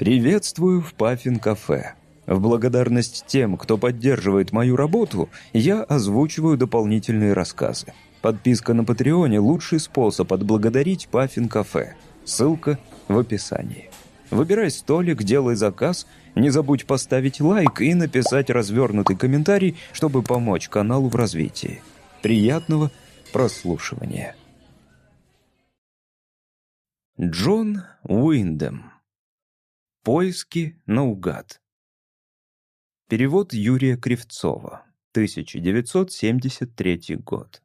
Приветствую в Паффин-кафе. В благодарность тем, кто поддерживает мою работу, я озвучиваю дополнительные рассказы. Подписка на Патреоне – лучший способ отблагодарить Паффин-кафе. Ссылка в описании. Выбирай столик, делай заказ, не забудь поставить лайк и написать развернутый комментарий, чтобы помочь каналу в развитии. Приятного прослушивания. Джон Уиндем Поиски наугад. Перевод Юрия Кривцова. 1973 год.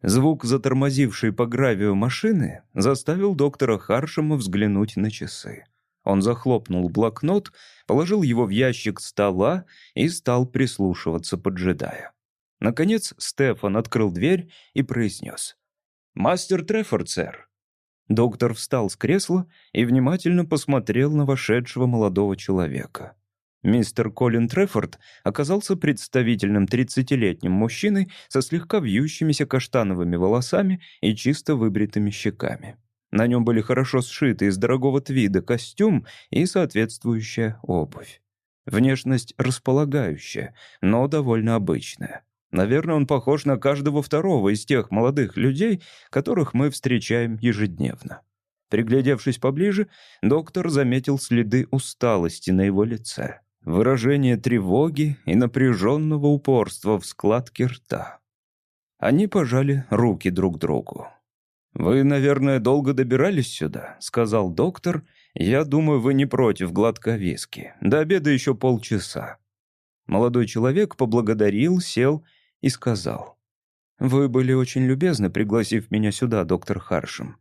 Звук затормозившей по гравию машины заставил доктора Харшема взглянуть на часы. Он захлопнул блокнот, положил его в ящик стола и стал прислушиваться, поджидая. Наконец Стефан открыл дверь и произнес. «Мастер Трефорд, сэр». Доктор встал с кресла и внимательно посмотрел на вошедшего молодого человека. Мистер Колин Трефорд оказался представительным 30-летним мужчиной со слегка вьющимися каштановыми волосами и чисто выбритыми щеками. На нем были хорошо сшиты из дорогого твида костюм и соответствующая обувь. Внешность располагающая, но довольно обычная. Наверное, он похож на каждого второго из тех молодых людей, которых мы встречаем ежедневно. Приглядевшись поближе, доктор заметил следы усталости на его лице, выражение тревоги и напряженного упорства в складке рта. Они пожали руки друг другу. «Вы, наверное, долго добирались сюда», — сказал доктор. «Я думаю, вы не против глотка. До обеда еще полчаса». Молодой человек поблагодарил, сел и сказал. «Вы были очень любезны, пригласив меня сюда, доктор Харшем.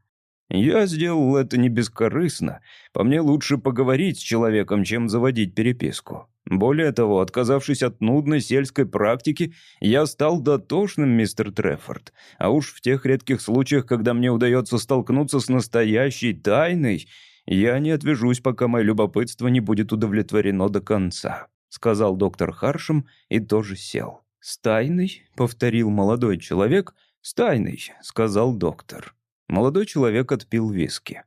Я сделал это не бескорыстно. По мне лучше поговорить с человеком, чем заводить переписку. Более того, отказавшись от нудной сельской практики, я стал дотошным, мистер Трефорд. А уж в тех редких случаях, когда мне удается столкнуться с настоящей тайной, я не отвяжусь, пока мое любопытство не будет удовлетворено до конца», — сказал доктор Харшем и тоже сел. «Стайный?» — повторил молодой человек. «Стайный», — сказал доктор. Молодой человек отпил виски.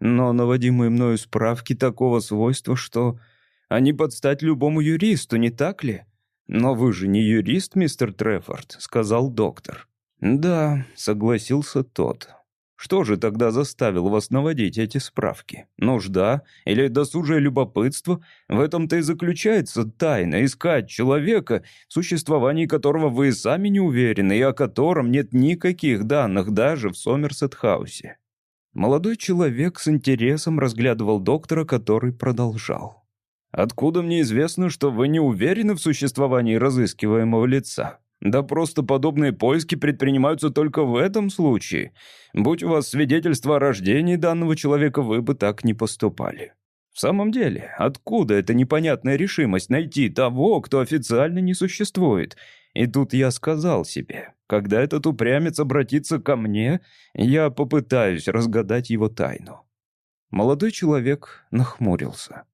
«Но наводимые мною справки такого свойства, что они подстать любому юристу, не так ли?» «Но вы же не юрист, мистер Трефорд», — сказал доктор. «Да», — согласился тот. Что же тогда заставило вас наводить эти справки? Нужда или досужее любопытство? В этом-то и заключается тайна искать человека, в существовании которого вы сами не уверены и о котором нет никаких данных даже в Сомерсет-хаусе. Молодой человек с интересом разглядывал доктора, который продолжал. «Откуда мне известно, что вы не уверены в существовании разыскиваемого лица? Да просто подобные поиски предпринимаются только в этом случае. Будь у вас свидетельство о рождении данного человека, вы бы так не поступали. В самом деле, откуда эта непонятная решимость найти того, кто официально не существует? И тут я сказал себе, когда этот упрямец обратится ко мне, я попытаюсь разгадать его тайну. Молодой человек нахмурился.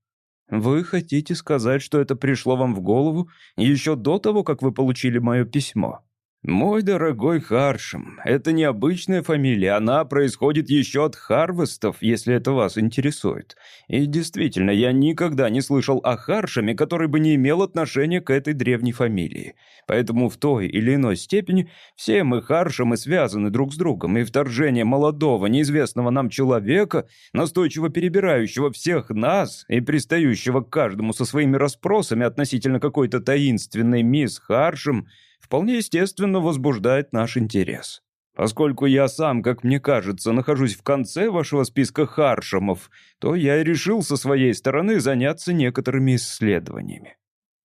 Вы хотите сказать, что это пришло вам в голову еще до того, как вы получили мое письмо? «Мой дорогой Харшем, это необычная фамилия, она происходит еще от Харвестов, если это вас интересует. И действительно, я никогда не слышал о Харшеме, который бы не имел отношения к этой древней фамилии. Поэтому в той или иной степени все мы Харшемы связаны друг с другом, и вторжение молодого, неизвестного нам человека, настойчиво перебирающего всех нас и пристающего к каждому со своими расспросами относительно какой-то таинственной мисс Харшем – вполне естественно возбуждает наш интерес. Поскольку я сам, как мне кажется, нахожусь в конце вашего списка харшемов, то я решил со своей стороны заняться некоторыми исследованиями.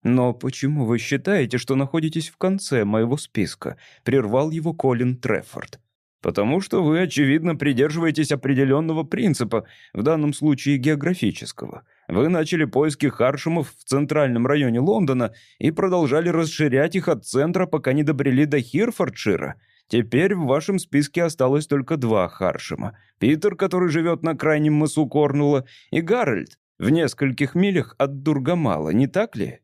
«Но почему вы считаете, что находитесь в конце моего списка?» — прервал его Колин Трефорд. «Потому что вы, очевидно, придерживаетесь определенного принципа, в данном случае географического. Вы начали поиски Харшемов в центральном районе Лондона и продолжали расширять их от центра, пока не добрели до Хирфордшира. Теперь в вашем списке осталось только два Харшема. Питер, который живет на крайнем мысу Корнула, и Гарольд, в нескольких милях от Дургамала, не так ли?»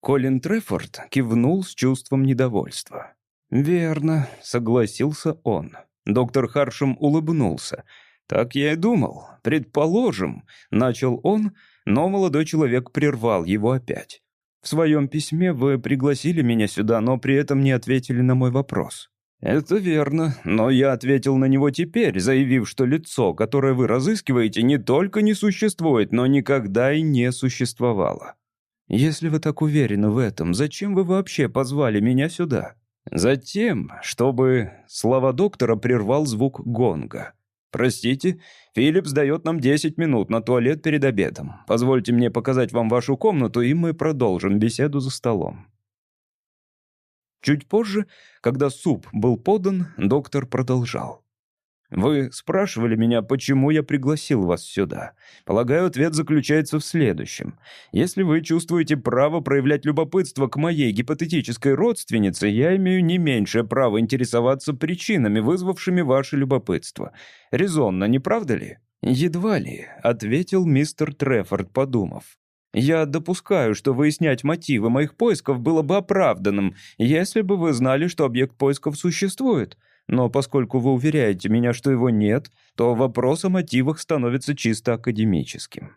Колин Трефорд кивнул с чувством недовольства. «Верно», — согласился он. Доктор Харшем улыбнулся. «Так я и думал. Предположим», — начал он, но молодой человек прервал его опять. «В своем письме вы пригласили меня сюда, но при этом не ответили на мой вопрос». «Это верно, но я ответил на него теперь, заявив, что лицо, которое вы разыскиваете, не только не существует, но никогда и не существовало». «Если вы так уверены в этом, зачем вы вообще позвали меня сюда?» «Затем, чтобы...» Слова доктора прервал звук гонга. «Простите, Филипп сдает нам 10 минут на туалет перед обедом. Позвольте мне показать вам вашу комнату, и мы продолжим беседу за столом». Чуть позже, когда суп был подан, доктор продолжал. «Вы спрашивали меня, почему я пригласил вас сюда. Полагаю, ответ заключается в следующем. Если вы чувствуете право проявлять любопытство к моей гипотетической родственнице, я имею не меньшее право интересоваться причинами, вызвавшими ваше любопытство. Резонно, не правда ли?» «Едва ли», — ответил мистер Трефорд, подумав. Я допускаю, что выяснять мотивы моих поисков было бы оправданным, если бы вы знали, что объект поисков существует. Но поскольку вы уверяете меня, что его нет, то вопрос о мотивах становится чисто академическим.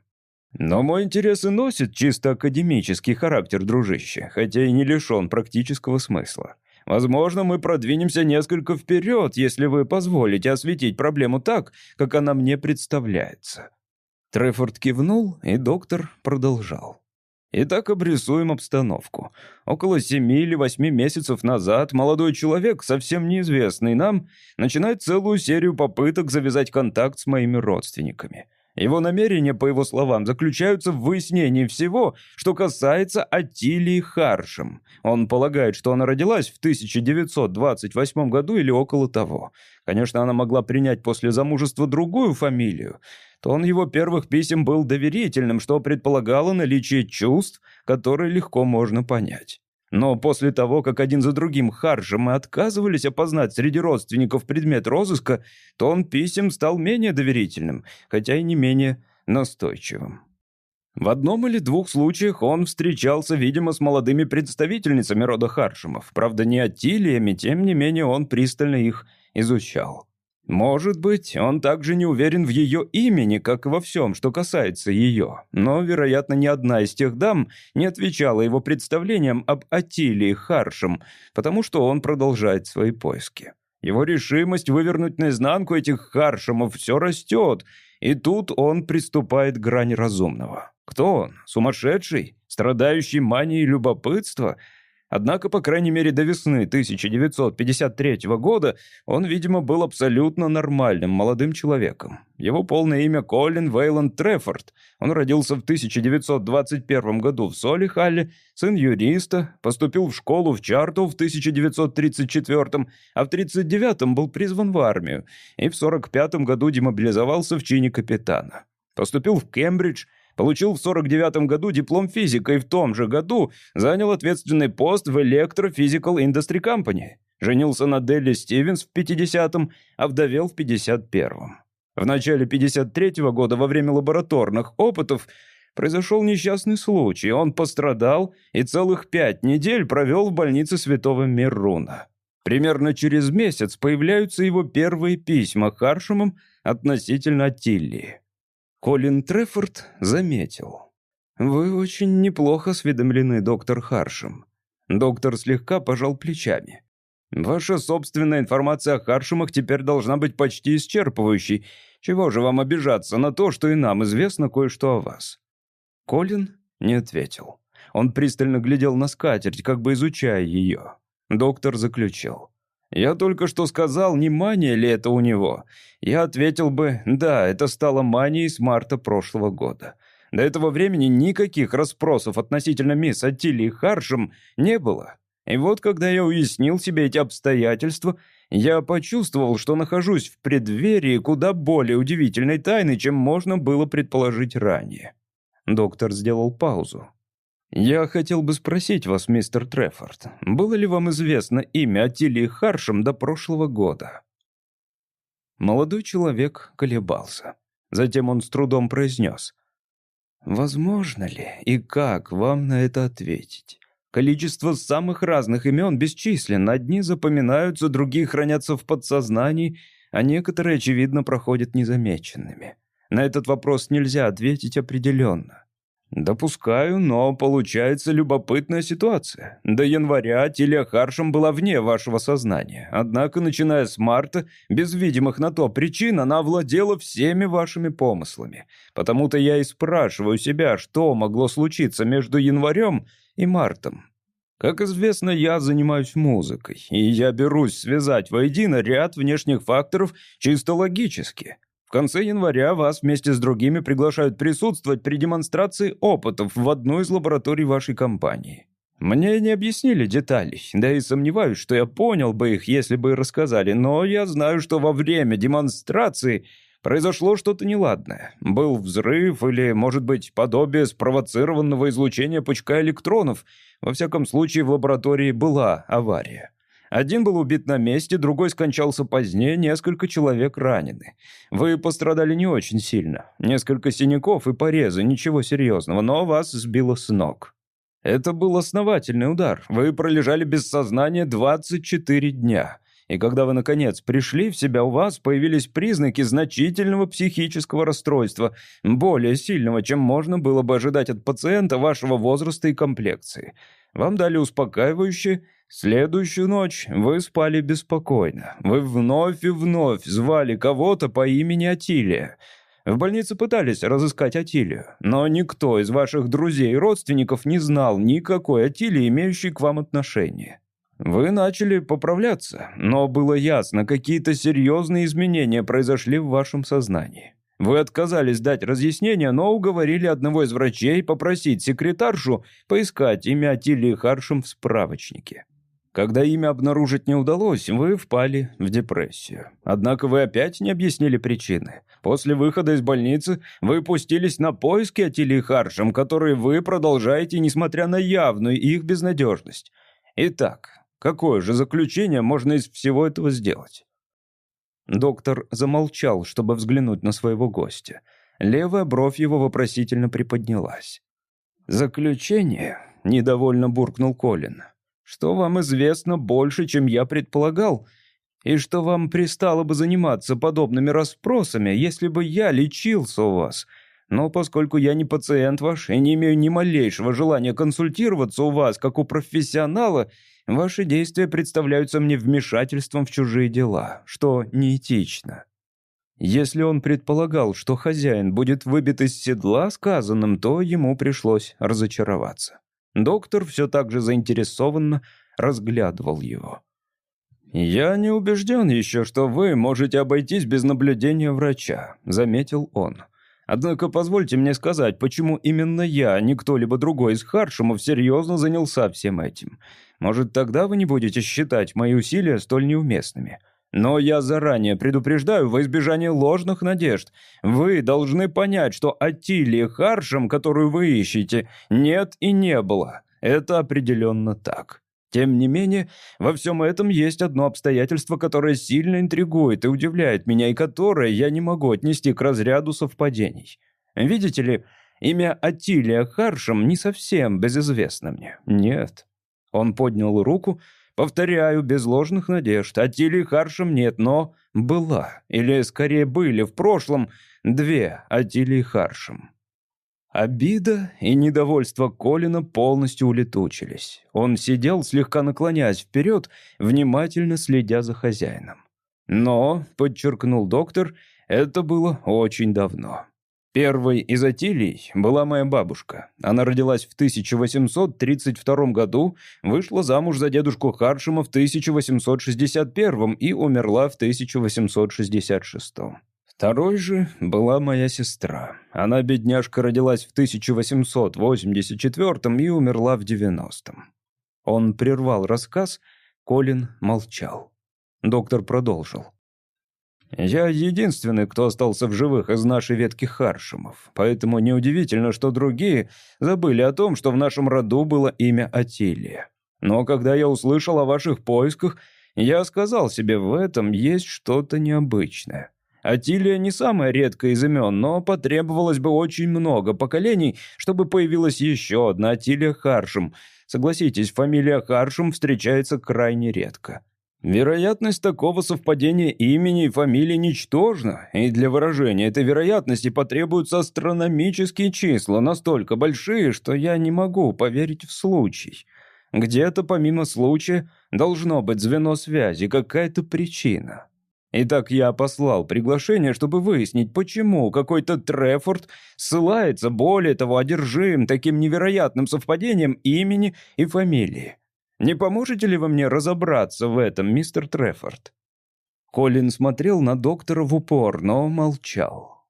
Но мой интерес и носит чисто академический характер, дружище, хотя и не лишен практического смысла. Возможно, мы продвинемся несколько вперед, если вы позволите осветить проблему так, как она мне представляется. Трефорд кивнул, и доктор продолжал. Итак, обрисуем обстановку. Около семи или восьми месяцев назад молодой человек, совсем неизвестный нам, начинает целую серию попыток завязать контакт с моими родственниками. Его намерения, по его словам, заключаются в выяснении всего, что касается Атилии Харшем. Он полагает, что она родилась в 1928 году или около того. Конечно, она могла принять после замужества другую фамилию. Тон его первых писем был доверительным, что предполагало наличие чувств, которые легко можно понять. Но после того, как один за другим Харжем отказывались опознать среди родственников предмет розыска, то он писем стал менее доверительным, хотя и не менее настойчивым. В одном или двух случаях он встречался, видимо, с молодыми представительницами рода Харшемов. Правда, не Аттилиями, тем не менее он пристально их изучал. Может быть, он также не уверен в ее имени, как и во всем, что касается ее. Но, вероятно, ни одна из тех дам не отвечала его представлениям об Атилии Харшем, потому что он продолжает свои поиски. Его решимость вывернуть наизнанку этих Харшемов все растет, и тут он приступает к грани разумного. Кто он? Сумасшедший? Страдающий манией любопытства – Однако, по крайней мере, до весны 1953 года он, видимо, был абсолютно нормальным молодым человеком. Его полное имя Колин Вейланд Трефорд. Он родился в 1921 году в Солихалле, сын юриста, поступил в школу в Чарту в 1934, а в 1939 был призван в армию и в 1945 году демобилизовался в чине капитана. Поступил в Кембридж, Получил в 49 году диплом физика и в том же году занял ответственный пост в Electro Physical Industry Company. Женился на Делли Стивенс в 50-м, а вдовел в 51-м. В начале 53-го года во время лабораторных опытов произошел несчастный случай. Он пострадал и целых пять недель провел в больнице Святого Мируна. Примерно через месяц появляются его первые письма Харшемом относительно Тилли. Колин Трефорд заметил. «Вы очень неплохо осведомлены, доктор Харшем». Доктор слегка пожал плечами. «Ваша собственная информация о Харшемах теперь должна быть почти исчерпывающей. Чего же вам обижаться на то, что и нам известно кое-что о вас?» Колин не ответил. Он пристально глядел на скатерть, как бы изучая ее. Доктор заключил. Я только что сказал, не мания ли это у него. Я ответил бы, да, это стало манией с марта прошлого года. До этого времени никаких расспросов относительно мисс Аттилии Харшем не было. И вот когда я уяснил себе эти обстоятельства, я почувствовал, что нахожусь в преддверии куда более удивительной тайны, чем можно было предположить ранее. Доктор сделал паузу. «Я хотел бы спросить вас, мистер Трефорд, было ли вам известно имя Атилии Харшем до прошлого года?» Молодой человек колебался. Затем он с трудом произнес. «Возможно ли и как вам на это ответить? Количество самых разных имен бесчисленно. Одни запоминаются, другие хранятся в подсознании, а некоторые, очевидно, проходят незамеченными. На этот вопрос нельзя ответить определенно. «Допускаю, но получается любопытная ситуация. До января Тилия Харшем была вне вашего сознания. Однако, начиная с марта, без видимых на то причин, она овладела всеми вашими помыслами. Потому-то я и спрашиваю себя, что могло случиться между январем и мартом. Как известно, я занимаюсь музыкой, и я берусь связать воедино ряд внешних факторов чисто логически». В конце января вас вместе с другими приглашают присутствовать при демонстрации опытов в одной из лабораторий вашей компании. Мне не объяснили деталей, да и сомневаюсь, что я понял бы их, если бы рассказали, но я знаю, что во время демонстрации произошло что-то неладное. Был взрыв или, может быть, подобие спровоцированного излучения пучка электронов. Во всяком случае, в лаборатории была авария. Один был убит на месте, другой скончался позднее, несколько человек ранены. Вы пострадали не очень сильно. Несколько синяков и порезы, ничего серьезного, но вас сбило с ног. Это был основательный удар. Вы пролежали без сознания 24 дня. И когда вы, наконец, пришли в себя, у вас появились признаки значительного психического расстройства, более сильного, чем можно было бы ожидать от пациента вашего возраста и комплекции. Вам дали успокаивающее, Следующую ночь вы спали беспокойно. Вы вновь и вновь звали кого-то по имени Атилия. В больнице пытались разыскать Атилию, но никто из ваших друзей и родственников не знал никакой Атилии, имеющей к вам отношение. Вы начали поправляться, но было ясно, какие-то серьезные изменения произошли в вашем сознании. Вы отказались дать разъяснение, но уговорили одного из врачей попросить секретаршу поискать имя Атилии Харшем в справочнике. Когда имя обнаружить не удалось, вы впали в депрессию. Однако вы опять не объяснили причины. После выхода из больницы вы пустились на поиски Атилии Харшем, которые вы продолжаете, несмотря на явную их безнадежность. Итак, какое же заключение можно из всего этого сделать? Доктор замолчал, чтобы взглянуть на своего гостя. Левая бровь его вопросительно приподнялась. «Заключение?» — недовольно буркнул Колин что вам известно больше, чем я предполагал, и что вам пристало бы заниматься подобными расспросами, если бы я лечился у вас. Но поскольку я не пациент ваш и не имею ни малейшего желания консультироваться у вас, как у профессионала, ваши действия представляются мне вмешательством в чужие дела, что неэтично». Если он предполагал, что хозяин будет выбит из седла сказанным, то ему пришлось разочароваться. Доктор все так же заинтересованно разглядывал его. «Я не убежден еще, что вы можете обойтись без наблюдения врача», — заметил он. «Однако позвольте мне сказать, почему именно я, а не кто-либо другой из Харшемов серьезно занялся всем этим. Может, тогда вы не будете считать мои усилия столь неуместными. Но я заранее предупреждаю во избежание ложных надежд. Вы должны понять, что Атилии Харшем, которую вы ищете, нет и не было. Это определенно так. Тем не менее, во всем этом есть одно обстоятельство, которое сильно интригует и удивляет меня, и которое я не могу отнести к разряду совпадений. Видите ли, имя Атилия Харшем не совсем безызвестно мне. Нет. Он поднял руку, Повторяю, без ложных надежд. Атилии Харшем нет, но была, или скорее были в прошлом, две Атилии Харшем. Обида и недовольство Колина полностью улетучились. Он сидел, слегка наклоняясь вперед, внимательно следя за хозяином. Но, подчеркнул доктор, это было очень давно. Первой из Атилий была моя бабушка. Она родилась в 1832 году, вышла замуж за дедушку Харшима в 1861 и умерла в 1866. Второй же была моя сестра. Она, бедняжка, родилась в 1884 и умерла в 90-м. Он прервал рассказ, Колин молчал. Доктор продолжил. Я единственный, кто остался в живых из нашей ветки Харшимов, поэтому неудивительно, что другие забыли о том, что в нашем роду было имя Атилия. Но когда я услышал о ваших поисках, я сказал себе, в этом есть что-то необычное. Атилия не самая редкая из имен, но потребовалось бы очень много поколений, чтобы появилась еще одна Атилия Харшим. Согласитесь, фамилия Харшим встречается крайне редко. Вероятность такого совпадения имени и фамилии ничтожна, и для выражения этой вероятности потребуются астрономические числа, настолько большие, что я не могу поверить в случай. Где-то помимо случая должно быть звено связи, какая-то причина. Итак, я послал приглашение, чтобы выяснить, почему какой-то Трефорд ссылается, более того, одержим таким невероятным совпадением имени и фамилии. Не поможете ли вы мне разобраться в этом, мистер Трефорд?» Колин смотрел на доктора в упор, но молчал.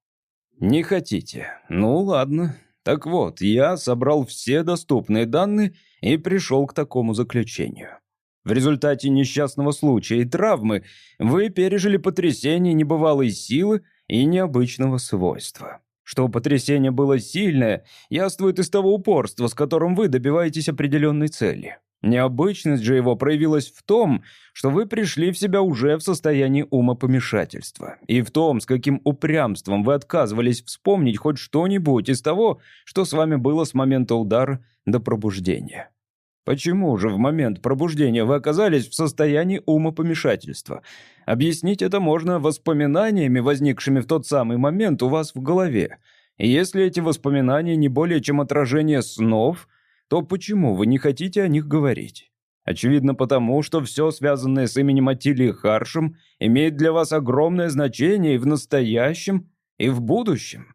«Не хотите? Ну, ладно. Так вот, я собрал все доступные данные и пришел к такому заключению. В результате несчастного случая и травмы вы пережили потрясение небывалой силы и необычного свойства. Что потрясение было сильное, яствует из того упорства, с которым вы добиваетесь определенной цели. Необычность же его проявилась в том, что вы пришли в себя уже в состоянии умопомешательства, и в том, с каким упрямством вы отказывались вспомнить хоть что-нибудь из того, что с вами было с момента удара до пробуждения. Почему же в момент пробуждения вы оказались в состоянии умопомешательства? Объяснить это можно воспоминаниями, возникшими в тот самый момент у вас в голове. И если эти воспоминания не более чем отражение снов – то почему вы не хотите о них говорить? Очевидно потому, что все связанное с именем Атилии Харшем имеет для вас огромное значение и в настоящем, и в будущем.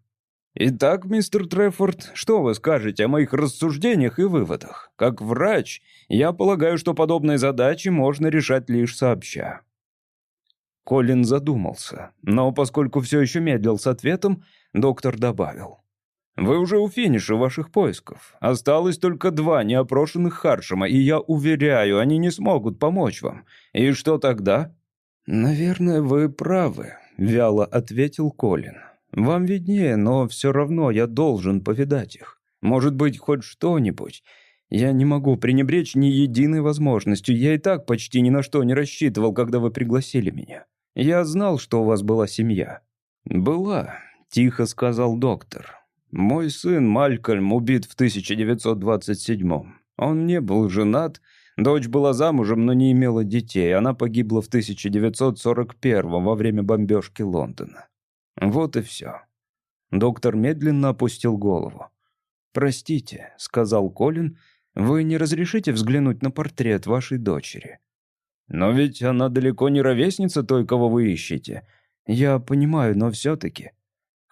Итак, мистер Трефорд, что вы скажете о моих рассуждениях и выводах? Как врач, я полагаю, что подобные задачи можно решать лишь сообща. Колин задумался, но поскольку все еще медлил с ответом, доктор добавил. Вы уже у финиша ваших поисков. Осталось только два неопрошенных Харшема, и я уверяю, они не смогут помочь вам. И что тогда?» «Наверное, вы правы», — вяло ответил Колин. «Вам виднее, но все равно я должен повидать их. Может быть, хоть что-нибудь. Я не могу пренебречь ни единой возможностью. Я и так почти ни на что не рассчитывал, когда вы пригласили меня. Я знал, что у вас была семья». «Была», — тихо сказал доктор. Мой сын Малькольм убит в 1927-м. Он не был женат, дочь была замужем, но не имела детей. Она погибла в 1941-м во время бомбежки Лондона. Вот и все. Доктор медленно опустил голову. «Простите», — сказал Колин, — «вы не разрешите взглянуть на портрет вашей дочери?» «Но ведь она далеко не ровесница той, кого вы ищете. Я понимаю, но все-таки...»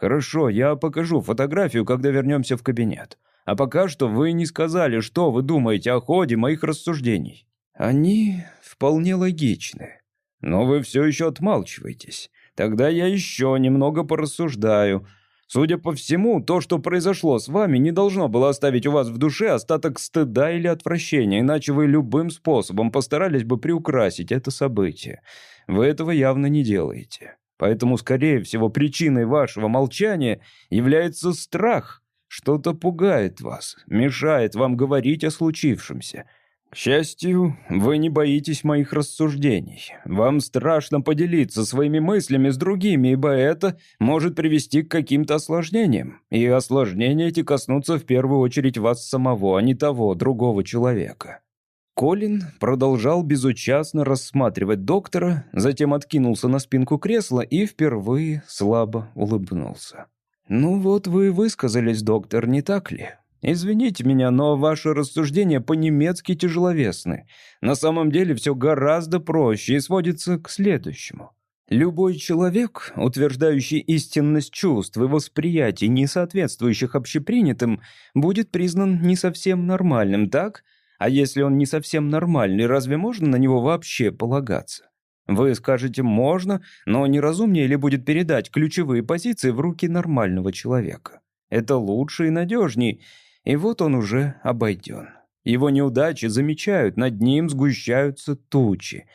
«Хорошо, я покажу фотографию, когда вернемся в кабинет. А пока что вы не сказали, что вы думаете о ходе моих рассуждений». «Они вполне логичны. Но вы все еще отмалчиваетесь. Тогда я еще немного порассуждаю. Судя по всему, то, что произошло с вами, не должно было оставить у вас в душе остаток стыда или отвращения, иначе вы любым способом постарались бы приукрасить это событие. Вы этого явно не делаете. Поэтому, скорее всего, причиной вашего молчания является страх. Что-то пугает вас, мешает вам говорить о случившемся. К счастью, вы не боитесь моих рассуждений. Вам страшно поделиться своими мыслями с другими, ибо это может привести к каким-то осложнениям. И осложнения эти коснутся в первую очередь вас самого, а не того другого человека. Колин продолжал безучастно рассматривать доктора, затем откинулся на спинку кресла и впервые слабо улыбнулся. «Ну вот вы высказались, доктор, не так ли? Извините меня, но ваши рассуждения по-немецки тяжеловесны. На самом деле все гораздо проще и сводится к следующему». Любой человек, утверждающий истинность чувств и восприятий, не соответствующих общепринятым, будет признан не совсем нормальным, так? А если он не совсем нормальный, разве можно на него вообще полагаться? Вы скажете «можно», но неразумнее ли будет передать ключевые позиции в руки нормального человека? Это лучше и надежней, и вот он уже обойден. Его неудачи замечают, над ним сгущаются тучи.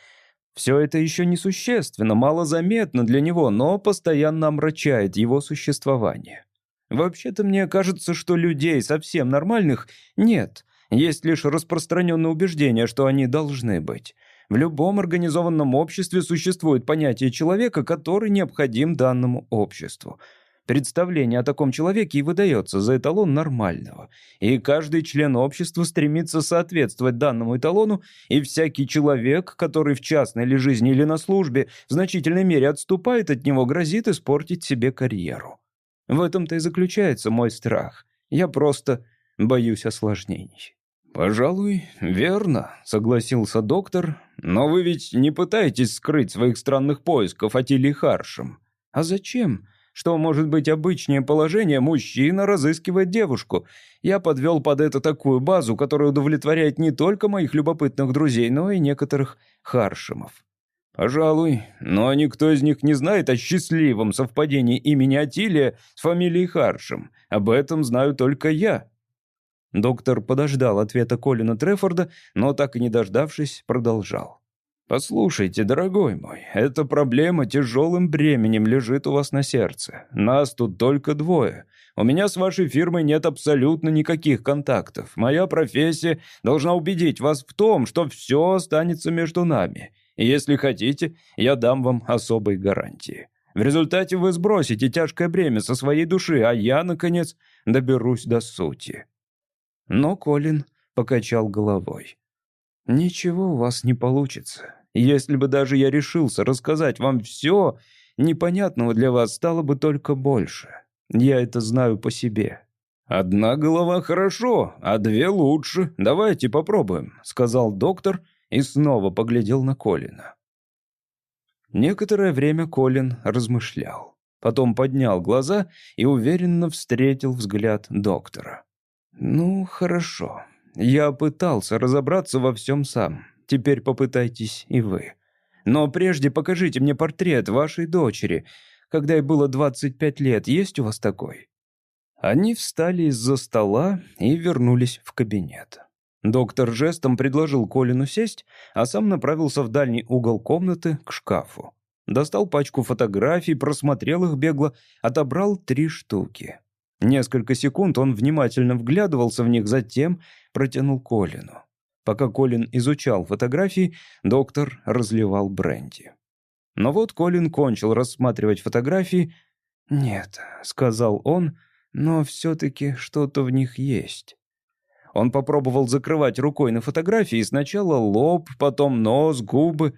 Все это еще несущественно, малозаметно для него, но постоянно омрачает его существование. Вообще-то мне кажется, что людей совсем нормальных нет, есть лишь распространенное убеждение, что они должны быть. В любом организованном обществе существует понятие человека, который необходим данному обществу. Представление о таком человеке и выдается за эталон нормального. И каждый член общества стремится соответствовать данному эталону, и всякий человек, который в частной или жизни или на службе в значительной мере отступает от него, грозит испортить себе карьеру. В этом-то и заключается мой страх. Я просто боюсь осложнений. «Пожалуй, верно», — согласился доктор. «Но вы ведь не пытаетесь скрыть своих странных поисков Атилии Харшем. А зачем? Что может быть обычнее положение, мужчина разыскивает девушку. Я подвел под это такую базу, которая удовлетворяет не только моих любопытных друзей, но и некоторых Харшемов. Пожалуй, но никто из них не знает о счастливом совпадении имени Атилия с фамилией Харшем. Об этом знаю только я. Доктор подождал ответа Колина Трефорда, но так и не дождавшись, продолжал. «Послушайте, дорогой мой, эта проблема тяжелым бременем лежит у вас на сердце. Нас тут только двое. У меня с вашей фирмой нет абсолютно никаких контактов. Моя профессия должна убедить вас в том, что все останется между нами. И если хотите, я дам вам особые гарантии. В результате вы сбросите тяжкое бремя со своей души, а я, наконец, доберусь до сути». Но Колин покачал головой. «Ничего у вас не получится. Если бы даже я решился рассказать вам все, непонятного для вас стало бы только больше. Я это знаю по себе». «Одна голова хорошо, а две лучше. Давайте попробуем», — сказал доктор и снова поглядел на Колина. Некоторое время Колин размышлял. Потом поднял глаза и уверенно встретил взгляд доктора. «Ну, хорошо. Я пытался разобраться во всем сам. Теперь попытайтесь и вы. Но прежде покажите мне портрет вашей дочери. Когда ей было 25 лет, есть у вас такой?» Они встали из-за стола и вернулись в кабинет. Доктор жестом предложил Колину сесть, а сам направился в дальний угол комнаты к шкафу. Достал пачку фотографий, просмотрел их бегло, отобрал три штуки. Несколько секунд он внимательно вглядывался в них, затем протянул Колину. Пока Колин изучал фотографии, доктор разливал бренди. Но вот Колин кончил рассматривать фотографии. «Нет», — сказал он, — «но все-таки что-то в них есть». Он попробовал закрывать рукой на фотографии сначала лоб, потом нос, губы.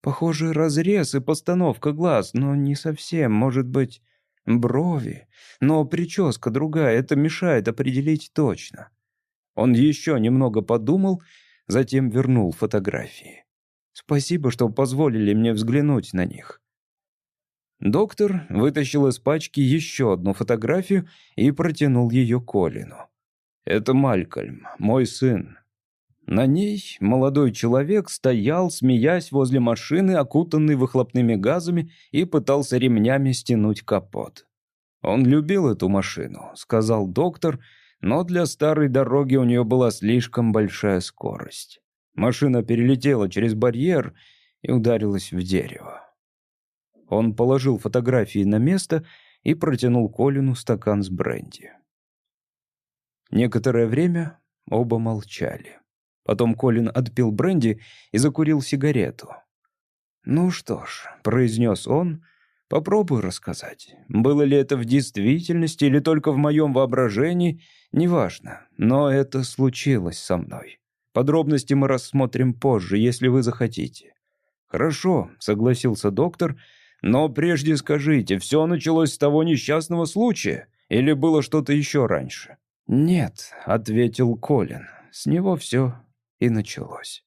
Похоже, разрез и постановка глаз, но не совсем, может быть, Брови. Но прическа другая, это мешает определить точно. Он еще немного подумал, затем вернул фотографии. Спасибо, что позволили мне взглянуть на них. Доктор вытащил из пачки еще одну фотографию и протянул ее Колину. «Это Малькольм, мой сын. На ней молодой человек стоял, смеясь возле машины, окутанный выхлопными газами, и пытался ремнями стянуть капот. «Он любил эту машину», — сказал доктор, но для старой дороги у нее была слишком большая скорость. Машина перелетела через барьер и ударилась в дерево. Он положил фотографии на место и протянул Колину стакан с бренди. Некоторое время оба молчали. Потом Колин отпил бренди и закурил сигарету. «Ну что ж», — произнес он, — «попробуй рассказать. Было ли это в действительности или только в моем воображении, неважно, но это случилось со мной. Подробности мы рассмотрим позже, если вы захотите». «Хорошо», — согласился доктор, — «но прежде скажите, все началось с того несчастного случая или было что-то еще раньше?» «Нет», — ответил Колин, — «с него все и началось.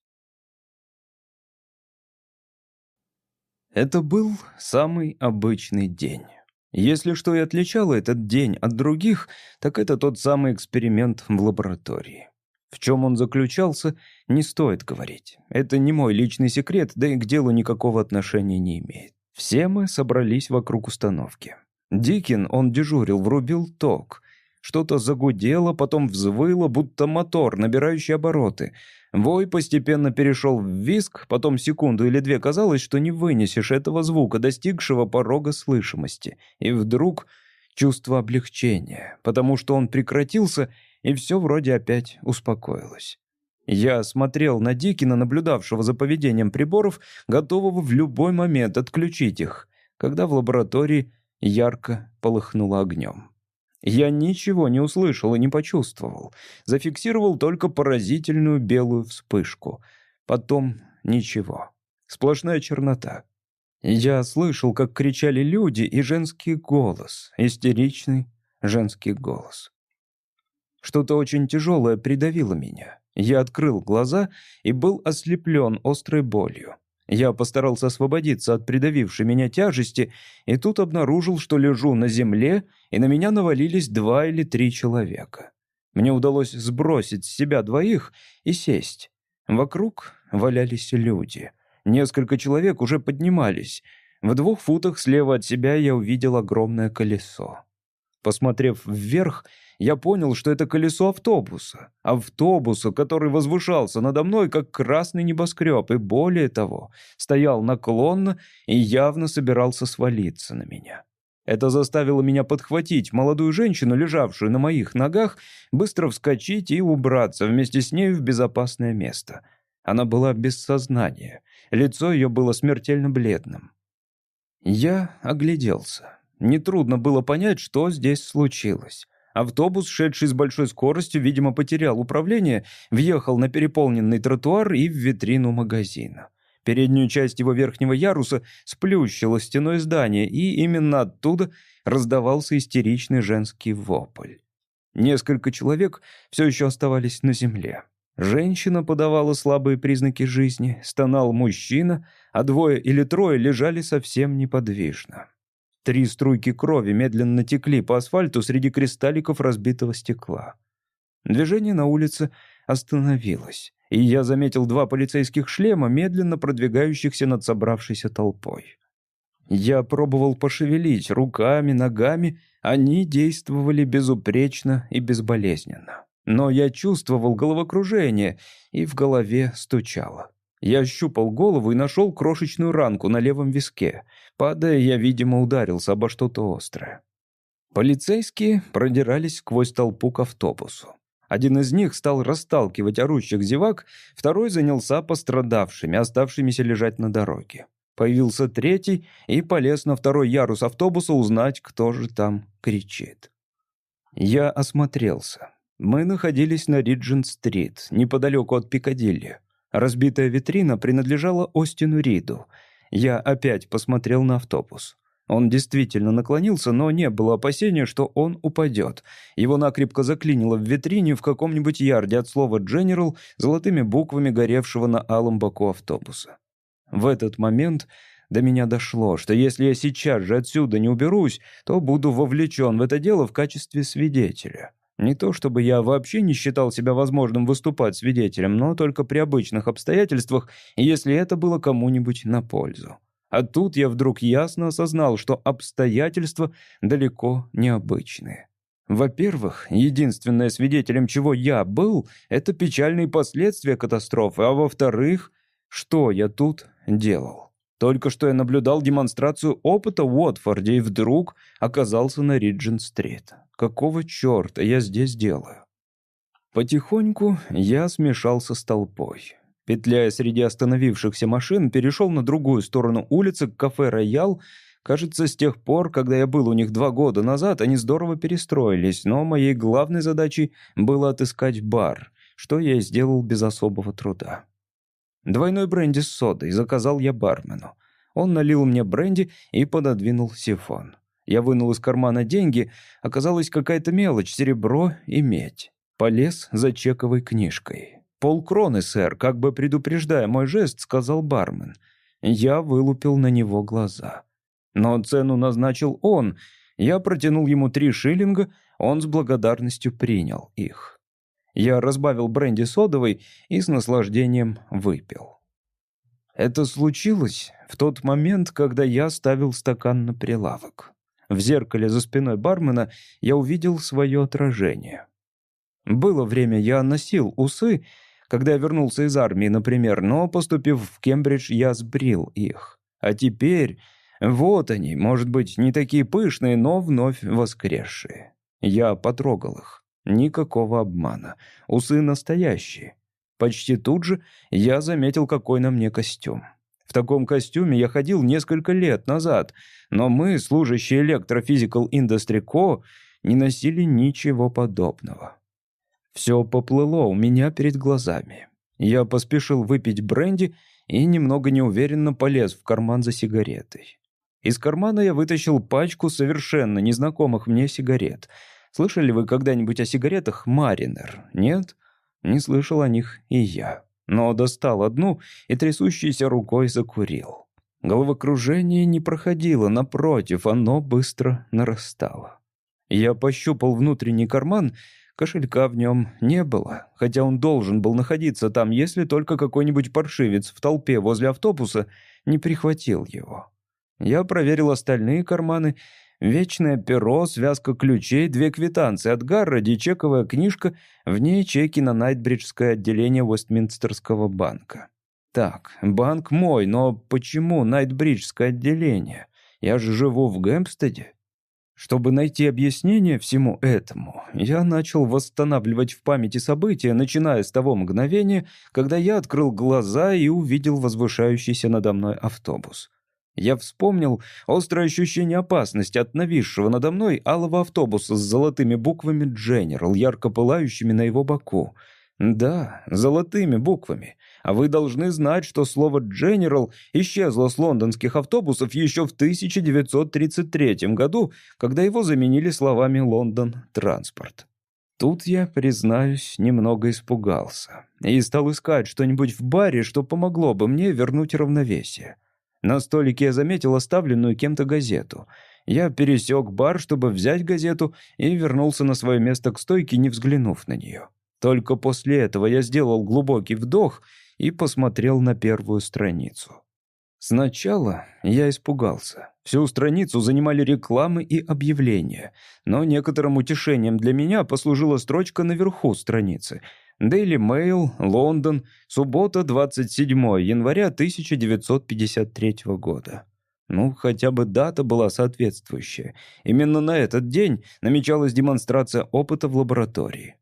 Это был самый обычный день. Если что и отличало этот день от других, так это тот самый эксперимент в лаборатории. В чем он заключался, не стоит говорить. Это не мой личный секрет, да и к делу никакого отношения не имеет. Все мы собрались вокруг установки. Дикин, он дежурил, врубил ток. Что-то загудело, потом взвыло, будто мотор, набирающий обороты. Вой постепенно перешел в виск, потом секунду или две казалось, что не вынесешь этого звука, достигшего порога слышимости. И вдруг чувство облегчения, потому что он прекратился, и все вроде опять успокоилось. Я смотрел на Дикина, наблюдавшего за поведением приборов, готового в любой момент отключить их, когда в лаборатории ярко полыхнуло огнем. Я ничего не услышал и не почувствовал. Зафиксировал только поразительную белую вспышку. Потом ничего. Сплошная чернота. Я слышал, как кричали люди, и женский голос, истеричный женский голос. Что-то очень тяжелое придавило меня. Я открыл глаза и был ослеплен острой болью. Я постарался освободиться от придавившей меня тяжести, и тут обнаружил, что лежу на земле, и на меня навалились два или три человека. Мне удалось сбросить с себя двоих и сесть. Вокруг валялись люди — Несколько человек уже поднимались. В двух футах слева от себя я увидел огромное колесо. Посмотрев вверх, я понял, что это колесо автобуса. Автобуса, который возвышался надо мной, как красный небоскреб, и более того, стоял наклонно и явно собирался свалиться на меня. Это заставило меня подхватить молодую женщину, лежавшую на моих ногах, быстро вскочить и убраться вместе с ней в безопасное место — она была без сознания. Лицо ее было смертельно бледным. Я огляделся. Нетрудно было понять, что здесь случилось. Автобус, шедший с большой скоростью, видимо, потерял управление, въехал на переполненный тротуар и в витрину магазина. Переднюю часть его верхнего яруса сплющило стеной здания, и именно оттуда раздавался истеричный женский вопль. Несколько человек все еще оставались на земле. Женщина подавала слабые признаки жизни, стонал мужчина, а двое или трое лежали совсем неподвижно. Три струйки крови медленно текли по асфальту среди кристалликов разбитого стекла. Движение на улице остановилось, и я заметил два полицейских шлема, медленно продвигающихся над собравшейся толпой. Я пробовал пошевелить руками, ногами, они действовали безупречно и безболезненно. Но я чувствовал головокружение, и в голове стучало. Я щупал голову и нашел крошечную ранку на левом виске. Падая, я, видимо, ударился обо что-то острое. Полицейские продирались сквозь толпу к автобусу. Один из них стал расталкивать орущих зевак, второй занялся пострадавшими, оставшимися лежать на дороге. Появился третий и полез на второй ярус автобуса узнать, кто же там кричит. Я осмотрелся. Мы находились на Риджин-стрит, неподалеку от Пикадилли. Разбитая витрина принадлежала Остину Риду. Я опять посмотрел на автобус. Он действительно наклонился, но не было опасения, что он упадет. Его накрепко заклинило в витрине в каком-нибудь ярде от слова «General» золотыми буквами горевшего на алом боку автобуса. В этот момент до меня дошло, что если я сейчас же отсюда не уберусь, то буду вовлечен в это дело в качестве свидетеля. Не то чтобы я вообще не считал себя возможным выступать свидетелем, но только при обычных обстоятельствах, если это было кому-нибудь на пользу. А тут я вдруг ясно осознал, что обстоятельства далеко необычные. Во-первых, единственное свидетелем чего я был, это печальные последствия катастрофы, а во-вторых, что я тут делал. Только что я наблюдал демонстрацию опыта в Уотфорде и вдруг оказался на Риджин-стрит. Какого черта я здесь делаю? Потихоньку я смешался с толпой. Петляя среди остановившихся машин, перешел на другую сторону улицы к кафе «Роял». Кажется, с тех пор, когда я был у них два года назад, они здорово перестроились, но моей главной задачей было отыскать бар, что я и сделал без особого труда. Двойной бренди с содой заказал я бармену. Он налил мне бренди и пододвинул сифон. Я вынул из кармана деньги, оказалась какая-то мелочь, серебро и медь. Полез за чековой книжкой. «Полкроны, сэр», как бы предупреждая мой жест, сказал бармен. Я вылупил на него глаза. Но цену назначил он. Я протянул ему три шиллинга, он с благодарностью принял их. Я разбавил бренди содовой и с наслаждением выпил. Это случилось в тот момент, когда я ставил стакан на прилавок. В зеркале за спиной бармена я увидел свое отражение. Было время, я носил усы, когда я вернулся из армии, например, но, поступив в Кембридж, я сбрил их. А теперь вот они, может быть, не такие пышные, но вновь воскресшие. Я потрогал их. Никакого обмана. Усы настоящие. Почти тут же я заметил, какой на мне костюм. В таком костюме я ходил несколько лет назад, но мы, служащие Electrophysical Industry Co., не носили ничего подобного. Все поплыло у меня перед глазами. Я поспешил выпить бренди и немного неуверенно полез в карман за сигаретой. Из кармана я вытащил пачку совершенно незнакомых мне сигарет. Слышали вы когда-нибудь о сигаретах «Маринер»? Нет? Не слышал о них и я. Но достал одну и трясущейся рукой закурил. Головокружение не проходило, напротив, оно быстро нарастало. Я пощупал внутренний карман, кошелька в нем не было, хотя он должен был находиться там, если только какой-нибудь паршивец в толпе возле автобуса не прихватил его. Я проверил остальные карманы. Вечное перо, связка ключей, две квитанции от Гарроди, чековая книжка, в ней чеки на Найтбриджское отделение Вестминстерского банка. Так, банк мой, но почему Найтбриджское отделение? Я же живу в Гэмпстеде. Чтобы найти объяснение всему этому, я начал восстанавливать в памяти события, начиная с того мгновения, когда я открыл глаза и увидел возвышающийся надо мной автобус. Я вспомнил острое ощущение опасности от нависшего надо мной алого автобуса с золотыми буквами «Дженерал», ярко пылающими на его боку. Да, золотыми буквами. А вы должны знать, что слово «Дженерал» исчезло с лондонских автобусов еще в 1933 году, когда его заменили словами «Лондон Транспорт». Тут я, признаюсь, немного испугался и стал искать что-нибудь в баре, что помогло бы мне вернуть равновесие. На столике я заметил оставленную кем-то газету. Я пересек бар, чтобы взять газету, и вернулся на свое место к стойке, не взглянув на нее. Только после этого я сделал глубокий вдох и посмотрел на первую страницу. Сначала я испугался. Всю страницу занимали рекламы и объявления, но некоторым утешением для меня послужила строчка наверху страницы — Daily Mail, Лондон, суббота, 27 января 1953 года. Ну, хотя бы дата была соответствующая. Именно на этот день намечалась демонстрация опыта в лаборатории.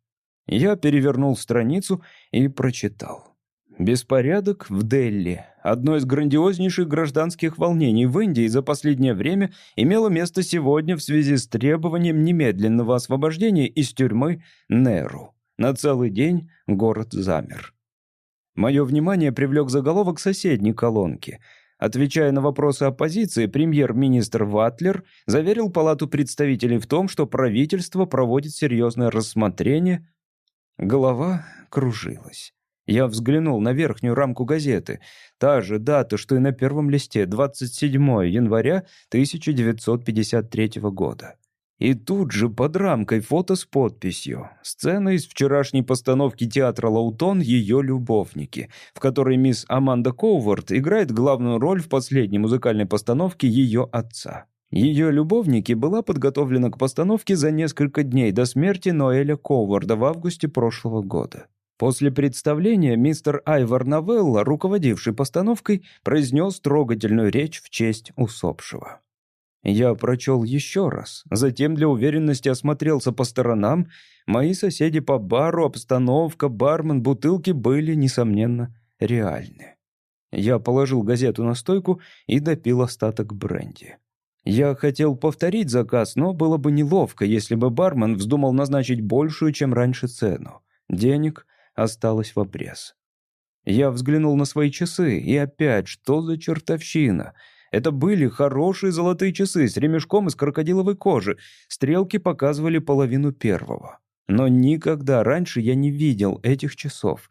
Я перевернул страницу и прочитал. Беспорядок в Дели. Одно из грандиознейших гражданских волнений в Индии за последнее время имело место сегодня в связи с требованием немедленного освобождения из тюрьмы Неру. На целый день город замер. Мое внимание привлек заголовок соседней колонки. Отвечая на вопросы оппозиции, премьер-министр Ватлер заверил Палату представителей в том, что правительство проводит серьезное рассмотрение. Голова кружилась. Я взглянул на верхнюю рамку газеты. Та же дата, что и на первом листе, 27 января 1953 года. И тут же под рамкой фото с подписью. Сцена из вчерашней постановки театра «Лаутон» «Ее любовники», в которой мисс Аманда Коувард играет главную роль в последней музыкальной постановке ее отца. Ее любовники была подготовлена к постановке за несколько дней до смерти Ноэля Коуварда в августе прошлого года. После представления мистер Айвар Новелла, руководивший постановкой, произнес трогательную речь в честь усопшего. Я прочел еще раз, затем для уверенности осмотрелся по сторонам. Мои соседи по бару, обстановка, бармен, бутылки были, несомненно, реальны. Я положил газету на стойку и допил остаток бренди. Я хотел повторить заказ, но было бы неловко, если бы бармен вздумал назначить большую, чем раньше цену. Денег осталось в обрез. Я взглянул на свои часы, и опять, что за чертовщина — это были хорошие золотые часы с ремешком из крокодиловой кожи. Стрелки показывали половину первого. Но никогда раньше я не видел этих часов.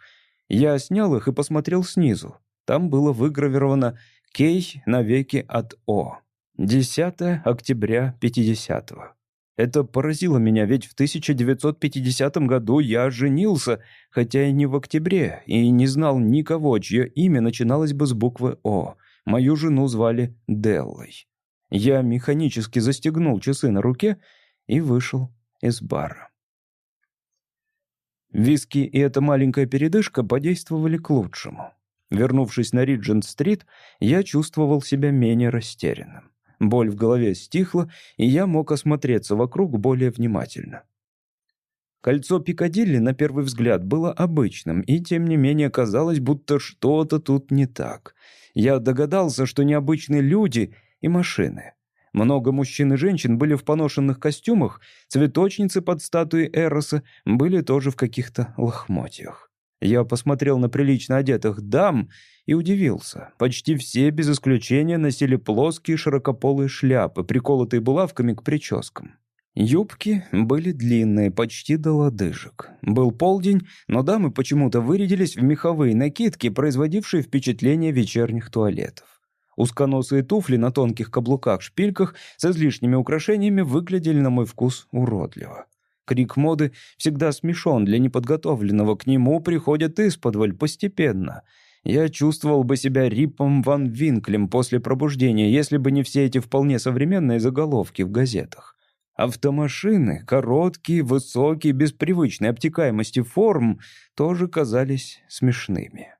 Я снял их и посмотрел снизу. Там было выгравировано «Кей навеки от О». 10 октября 50-го. Это поразило меня, ведь в 1950 году я женился, хотя и не в октябре, и не знал никого, чье имя начиналось бы с буквы «О». Мою жену звали Деллой. Я механически застегнул часы на руке и вышел из бара. Виски и эта маленькая передышка подействовали к лучшему. Вернувшись на Риджент-стрит, я чувствовал себя менее растерянным. Боль в голове стихла, и я мог осмотреться вокруг более внимательно. Кольцо Пикадилли, на первый взгляд, было обычным, и тем не менее казалось, будто что-то тут не так. Я догадался, что необычные люди и машины. Много мужчин и женщин были в поношенных костюмах, цветочницы под статуей Эроса были тоже в каких-то лохмотьях. Я посмотрел на прилично одетых дам и удивился. Почти все, без исключения, носили плоские широкополые шляпы, приколотые булавками к прическам. Юбки были длинные, почти до лодыжек. Был полдень, но дамы почему-то вырядились в меховые накидки, производившие впечатление вечерних туалетов. Узконосые туфли на тонких каблуках-шпильках с излишними украшениями выглядели, на мой вкус, уродливо. Крик моды всегда смешон, для неподготовленного к нему приходят исподволь постепенно. Я чувствовал бы себя Рипом Ван Винклем после пробуждения, если бы не все эти вполне современные заголовки в газетах. Автомашины, короткие, высокие, без привычной обтекаемости форм, тоже казались смешными.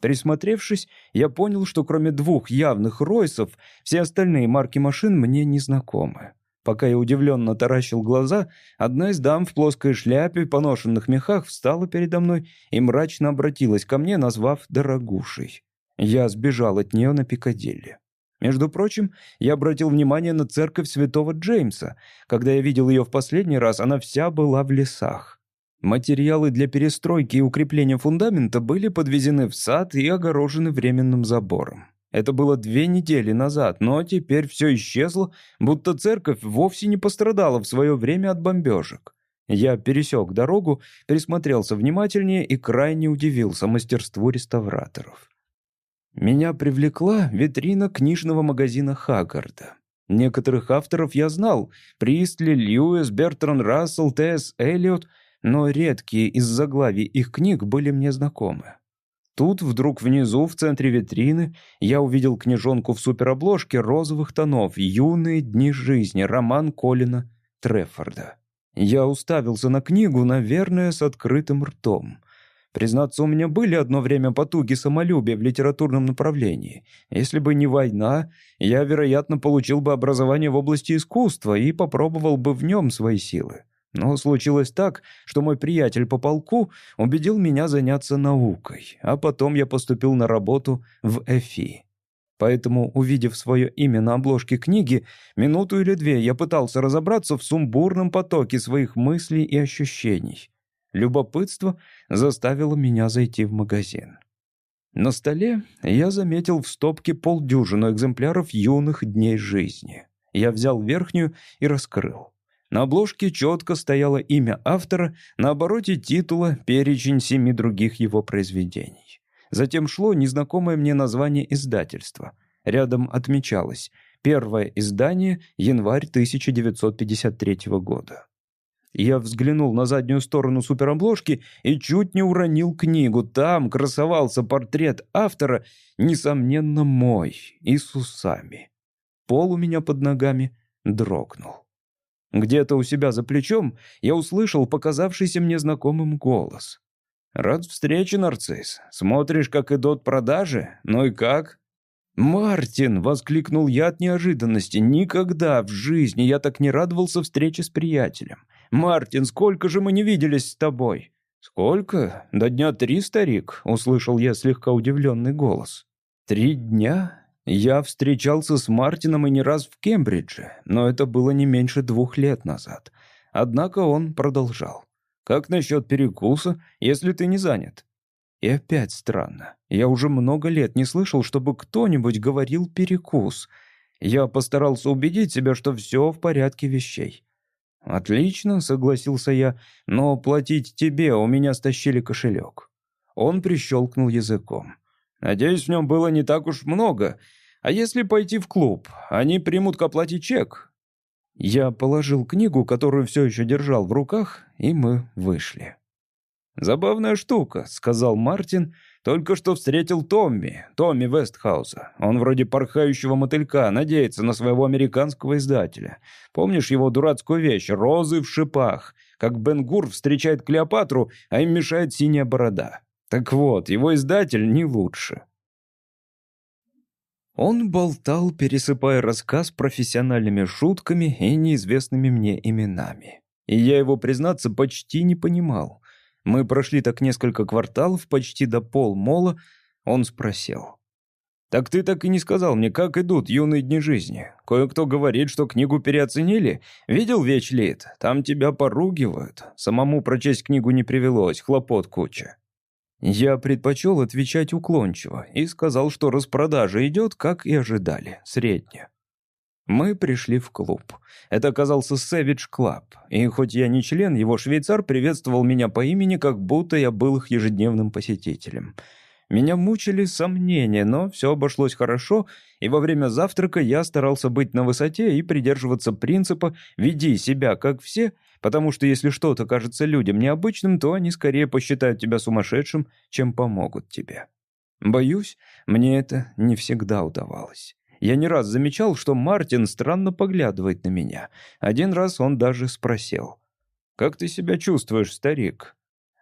Присмотревшись, я понял, что кроме двух явных Ройсов, все остальные марки машин мне не знакомы. Пока я удивленно таращил глаза, одна из дам в плоской шляпе и поношенных мехах встала передо мной и мрачно обратилась ко мне, назвав «дорогушей». Я сбежал от нее на Пикадилли. Между прочим, я обратил внимание на церковь святого Джеймса. Когда я видел ее в последний раз, она вся была в лесах. Материалы для перестройки и укрепления фундамента были подвезены в сад и огорожены временным забором. Это было две недели назад, но теперь все исчезло, будто церковь вовсе не пострадала в свое время от бомбежек. Я пересек дорогу, присмотрелся внимательнее и крайне удивился мастерству реставраторов. Меня привлекла витрина книжного магазина Хаггарда. Некоторых авторов я знал — Пристли, Льюис, Бертран Рассел, Т.С. Эллиот, но редкие из заглавий их книг были мне знакомы. Тут вдруг внизу, в центре витрины, я увидел книжонку в суперобложке розовых тонов «Юные дни жизни», роман Колина Трефорда. Я уставился на книгу, наверное, с открытым ртом. Признаться, у меня были одно время потуги самолюбия в литературном направлении. Если бы не война, я, вероятно, получил бы образование в области искусства и попробовал бы в нем свои силы. Но случилось так, что мой приятель по полку убедил меня заняться наукой, а потом я поступил на работу в ЭФИ. Поэтому, увидев свое имя на обложке книги, минуту или две я пытался разобраться в сумбурном потоке своих мыслей и ощущений. Любопытство заставило меня зайти в магазин. На столе я заметил в стопке полдюжину экземпляров юных дней жизни. Я взял верхнюю и раскрыл. На обложке четко стояло имя автора, на обороте титула перечень семи других его произведений. Затем шло незнакомое мне название издательства. Рядом отмечалось «Первое издание, январь 1953 года». Я взглянул на заднюю сторону суперобложки и чуть не уронил книгу. Там красовался портрет автора, несомненно, мой, и с усами. Пол у меня под ногами дрогнул. Где-то у себя за плечом я услышал показавшийся мне знакомым голос. «Рад встрече, нарцисс. Смотришь, как идут продажи? Ну и как?» «Мартин!» — воскликнул я от неожиданности. «Никогда в жизни я так не радовался встрече с приятелем. «Мартин, сколько же мы не виделись с тобой?» «Сколько? До дня три, старик», — услышал я слегка удивленный голос. «Три дня?» Я встречался с Мартином и не раз в Кембридже, но это было не меньше двух лет назад. Однако он продолжал. «Как насчет перекуса, если ты не занят?» И опять странно. Я уже много лет не слышал, чтобы кто-нибудь говорил «перекус». Я постарался убедить себя, что все в порядке вещей. «Отлично», — согласился я, — «но платить тебе, у меня стащили кошелек». Он прищелкнул языком. «Надеюсь, в нем было не так уж много. А если пойти в клуб, они примут к оплате чек?» Я положил книгу, которую все еще держал в руках, и мы вышли. «Забавная штука», — сказал Мартин, только что встретил Томми, Томми Вестхауса. Он вроде порхающего мотылька, надеется на своего американского издателя. Помнишь его дурацкую вещь «Розы в шипах», как Бен Гур встречает Клеопатру, а им мешает синяя борода. Так вот, его издатель не лучше. Он болтал, пересыпая рассказ профессиональными шутками и неизвестными мне именами. И я его, признаться, почти не понимал. Мы прошли так несколько кварталов, почти до полмола. Он спросил. «Так ты так и не сказал мне, как идут юные дни жизни. Кое-кто говорит, что книгу переоценили. Видел Вечлит? Там тебя поругивают. Самому прочесть книгу не привелось, хлопот куча». Я предпочел отвечать уклончиво и сказал, что распродажа идет, как и ожидали, средняя. Мы пришли в клуб. Это оказался Savage Club, и хоть я не член, его швейцар приветствовал меня по имени, как будто я был их ежедневным посетителем. Меня мучили сомнения, но все обошлось хорошо, и во время завтрака я старался быть на высоте и придерживаться принципа «веди себя, как все», потому что если что-то кажется людям необычным, то они скорее посчитают тебя сумасшедшим, чем помогут тебе. Боюсь, мне это не всегда удавалось. Я не раз замечал, что Мартин странно поглядывает на меня. Один раз он даже спросил. «Как ты себя чувствуешь, старик?»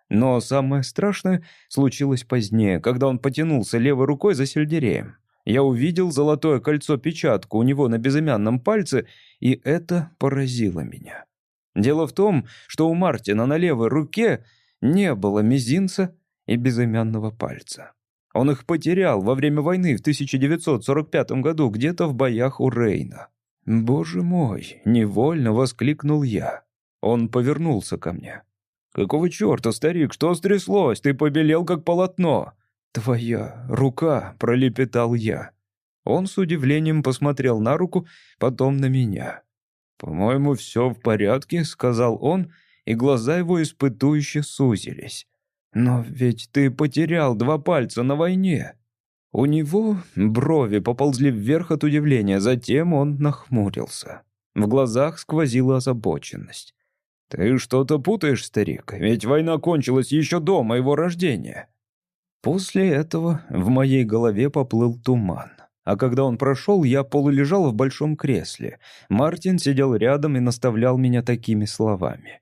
Но самое страшное случилось позднее, когда он потянулся левой рукой за сельдереем. Я увидел золотое кольцо-печатку у него на безымянном пальце, и это поразило меня. Дело в том, что у Мартина на левой руке не было мизинца и безымянного пальца. Он их потерял во время войны в 1945 году где-то в боях у Рейна. «Боже мой!» — невольно воскликнул я. Он повернулся ко мне. «Какого черта, старик, что стряслось? Ты побелел, как полотно!» «Твоя рука!» — пролепетал я. Он с удивлением посмотрел на руку, потом на меня. «По-моему, все в порядке», — сказал он, и глаза его испытующе сузились. «Но ведь ты потерял два пальца на войне». У него брови поползли вверх от удивления, затем он нахмурился. В глазах сквозила озабоченность. «Ты что-то путаешь, старик, ведь война кончилась еще до моего рождения». После этого в моей голове поплыл туман. А когда он прошел, я полулежал в большом кресле. Мартин сидел рядом и наставлял меня такими словами.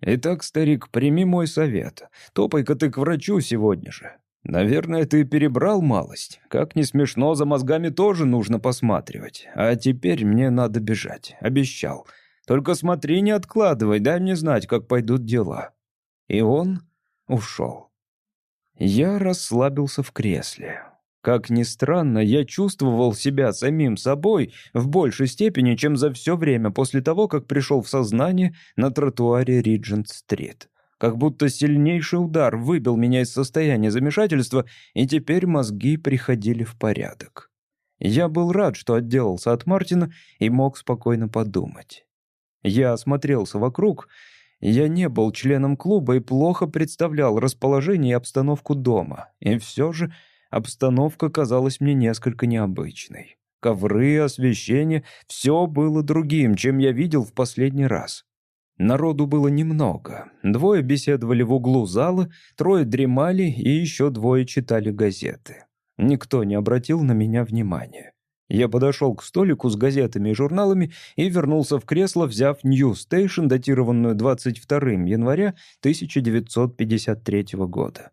«Итак, старик, прими мой совет. Топай-ка ты к врачу сегодня же. Наверное, ты перебрал малость. Как не смешно, за мозгами тоже нужно посматривать. А теперь мне надо бежать. Обещал. Только смотри, не откладывай, дай мне знать, как пойдут дела». И он ушел. Я расслабился в кресле. Как ни странно, я чувствовал себя самим собой в большей степени, чем за все время после того, как пришел в сознание на тротуаре Риджент-стрит. Как будто сильнейший удар выбил меня из состояния замешательства, и теперь мозги приходили в порядок. Я был рад, что отделался от Мартина и мог спокойно подумать. Я осмотрелся вокруг. Я не был членом клуба и плохо представлял расположение и обстановку дома. И все же Обстановка казалась мне несколько необычной. Ковры, освещение — все было другим, чем я видел в последний раз. Народу было немного. Двое беседовали в углу зала, трое дремали и еще двое читали газеты. Никто не обратил на меня внимания. Я подошел к столику с газетами и журналами и вернулся в кресло, взяв New Station, датированную 22 января 1953 года.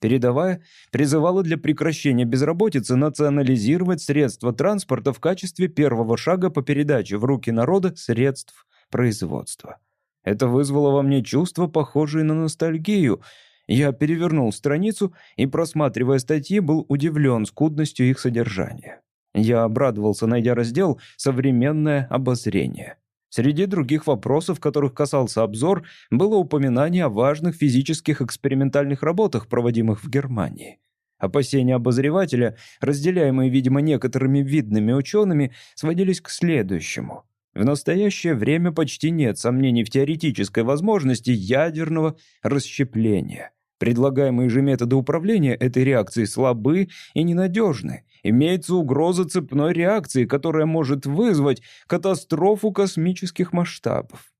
Передовая призывала для прекращения безработицы национализировать средства транспорта в качестве первого шага по передаче в руки народа средств производства. Это вызвало во мне чувство, похожее на ностальгию. Я перевернул страницу и, просматривая статьи, был удивлен скудностью их содержания. Я обрадовался, найдя раздел «Современное обозрение». Среди других вопросов, которых касался обзор, было упоминание о важных физических экспериментальных работах, проводимых в Германии. Опасения обозревателя, разделяемые, видимо, некоторыми видными учеными, сводились к следующему. В настоящее время почти нет сомнений в теоретической возможности ядерного расщепления – Предлагаемые же методы управления этой реакцией слабы и ненадежны. Имеется угроза цепной реакции, которая может вызвать катастрофу космических масштабов.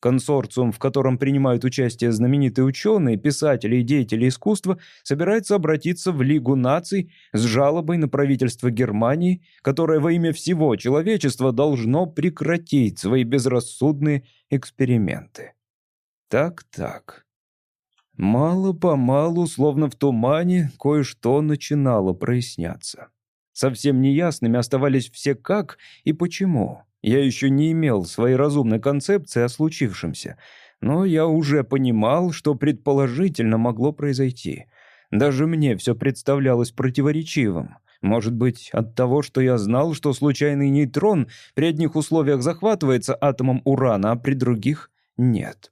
Консорциум, в котором принимают участие знаменитые ученые, писатели и деятели искусства, собирается обратиться в Лигу наций с жалобой на правительство Германии, которое во имя всего человечества должно прекратить свои безрассудные эксперименты. Так-так. Мало-помалу, словно в тумане, кое-что начинало проясняться. Совсем неясными оставались все как и почему. Я еще не имел своей разумной концепции о случившемся. Но я уже понимал, что предположительно могло произойти. Даже мне все представлялось противоречивым. Может быть, от того, что я знал, что случайный нейтрон при одних условиях захватывается атомом урана, а при других — нет.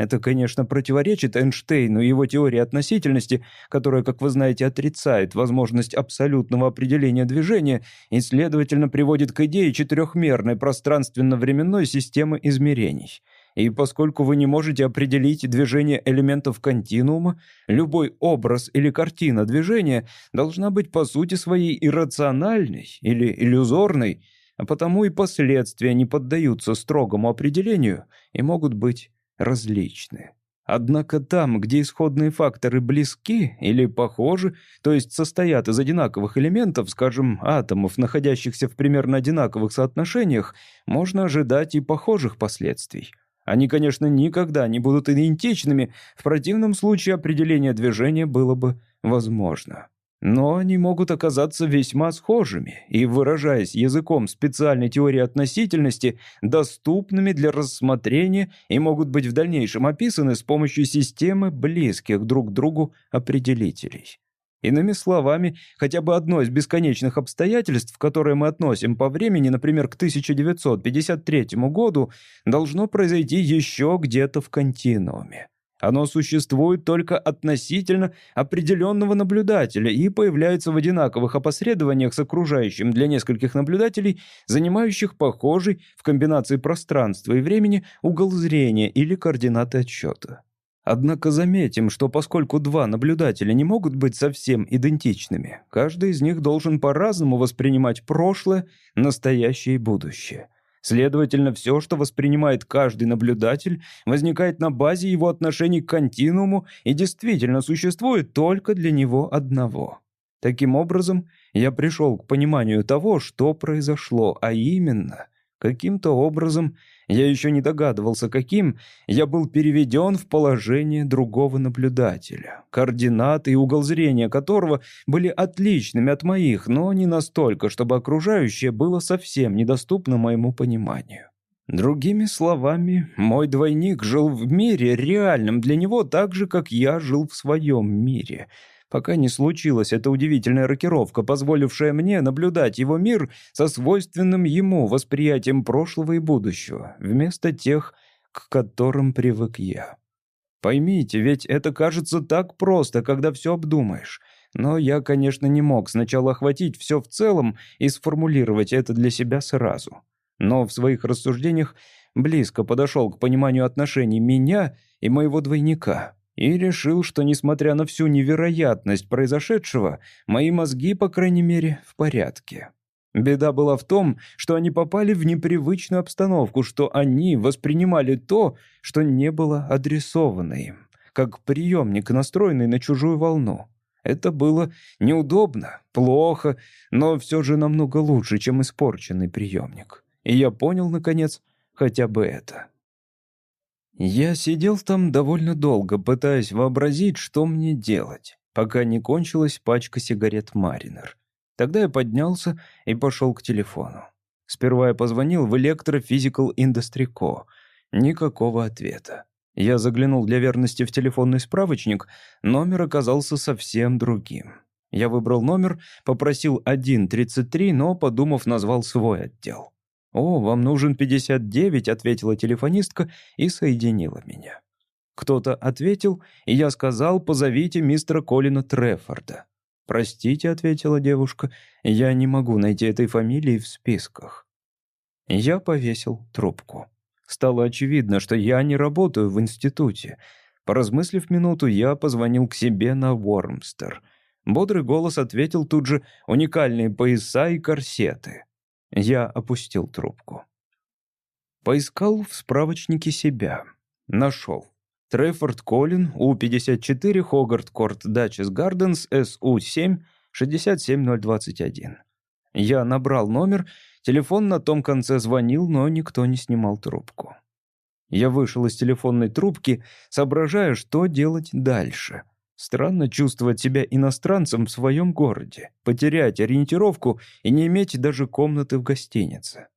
Это, конечно, противоречит Эйнштейну и его теории относительности, которая, как вы знаете, отрицает возможность абсолютного определения движения и, следовательно, приводит к идее четырехмерной пространственно-временной системы измерений. И поскольку вы не можете определить движение элементов континуума, любой образ или картина движения должна быть по сути своей иррациональной или иллюзорной, а потому и последствия не поддаются строгому определению и могут быть различны. Однако там, где исходные факторы близки или похожи, то есть состоят из одинаковых элементов, скажем, атомов, находящихся в примерно одинаковых соотношениях, можно ожидать и похожих последствий. Они, конечно, никогда не будут идентичными, в противном случае определение движения было бы возможно. Но они могут оказаться весьма схожими и, выражаясь языком специальной теории относительности, доступными для рассмотрения и могут быть в дальнейшем описаны с помощью системы близких друг к другу определителей. Иными словами, хотя бы одно из бесконечных обстоятельств, которые мы относим по времени, например, к 1953 году, должно произойти еще где-то в континууме. Оно существует только относительно определенного наблюдателя и появляется в одинаковых опосредованиях с окружающим для нескольких наблюдателей, занимающих похожий в комбинации пространства и времени угол зрения или координаты отсчета. Однако заметим, что поскольку два наблюдателя не могут быть совсем идентичными, каждый из них должен по-разному воспринимать прошлое, настоящее и будущее – Следовательно, все, что воспринимает каждый наблюдатель, возникает на базе его отношений к континууму и действительно существует только для него одного. Таким образом, я пришел к пониманию того, что произошло, а именно, каким-то образом я еще не догадывался, каким, я был переведен в положение другого наблюдателя, координаты и угол зрения которого были отличными от моих, но не настолько, чтобы окружающее было совсем недоступно моему пониманию. Другими словами, мой двойник жил в мире, реальном для него так же, как я жил в своем мире — пока не случилась эта удивительная рокировка, позволившая мне наблюдать его мир со свойственным ему восприятием прошлого и будущего, вместо тех, к которым привык я. Поймите, ведь это кажется так просто, когда все обдумаешь. Но я, конечно, не мог сначала охватить все в целом и сформулировать это для себя сразу. Но в своих рассуждениях близко подошел к пониманию отношений меня и моего двойника и решил, что, несмотря на всю невероятность произошедшего, мои мозги, по крайней мере, в порядке. Беда была в том, что они попали в непривычную обстановку, что они воспринимали то, что не было адресовано им, как приемник, настроенный на чужую волну. Это было неудобно, плохо, но все же намного лучше, чем испорченный приемник. И я понял, наконец, хотя бы это. Я сидел там довольно долго, пытаясь вообразить, что мне делать, пока не кончилась пачка сигарет «Маринер». Тогда я поднялся и пошел к телефону. Сперва я позвонил в Electrophysical Industry. Никакого ответа. Я заглянул для верности в телефонный справочник, номер оказался совсем другим. Я выбрал номер, попросил 133, но, подумав, назвал свой отдел. «О, вам нужен 59», — ответила телефонистка и соединила меня. Кто-то ответил, и я сказал, позовите мистера Колина Трефорда. «Простите», — ответила девушка, — «я не могу найти этой фамилии в списках». Я повесил трубку. Стало очевидно, что я не работаю в институте. Поразмыслив минуту, я позвонил к себе на Вормстер. Бодрый голос ответил тут же «уникальные пояса и корсеты». Я опустил трубку. Поискал в справочнике себя. Нашел. Трефорд Коллин, У-54, Хогарт Корт Дачес Гарденс, СУ-7, 67021. Я набрал номер, телефон на том конце звонил, но никто не снимал трубку. Я вышел из телефонной трубки, соображая, что делать дальше. Странно чувствовать себя иностранцем в своем городе, потерять ориентировку и не иметь даже комнаты в гостинице.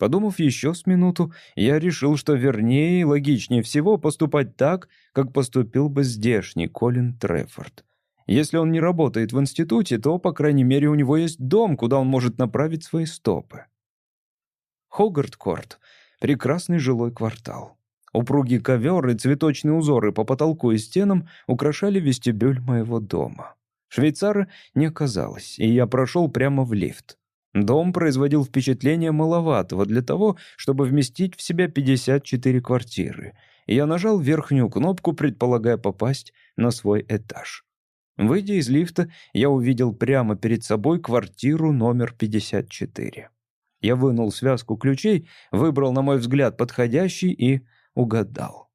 Подумав еще с минуту, я решил, что вернее и логичнее всего поступать так, как поступил бы здешний Колин Трефорд. Если он не работает в институте, то, по крайней мере, у него есть дом, куда он может направить свои стопы. Хогарт-Корт — прекрасный жилой квартал. Упругий ковер и цветочные узоры по потолку и стенам украшали вестибюль моего дома. Швейцара не оказалось, и я прошел прямо в лифт. Дом производил впечатление маловатого для того, чтобы вместить в себя 54 квартиры. Я нажал верхнюю кнопку, предполагая попасть на свой этаж. Выйдя из лифта, я увидел прямо перед собой квартиру номер 54. Я вынул связку ключей, выбрал, на мой взгляд, подходящий и угадал.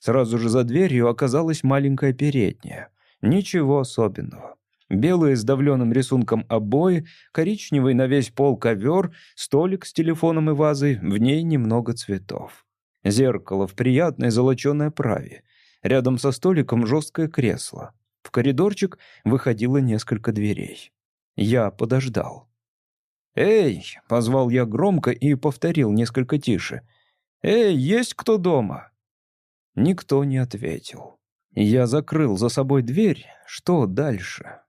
Сразу же за дверью оказалась маленькая передняя. Ничего особенного. Белые с давленным рисунком обои, коричневый на весь пол ковер, столик с телефоном и вазой, в ней немного цветов. Зеркало в приятной золоченой оправе. Рядом со столиком жесткое кресло. В коридорчик выходило несколько дверей. Я подождал. «Эй!» — позвал я громко и повторил несколько тише. «Эй, есть кто дома?» Никто не ответил. Я закрыл за собой дверь. Что дальше?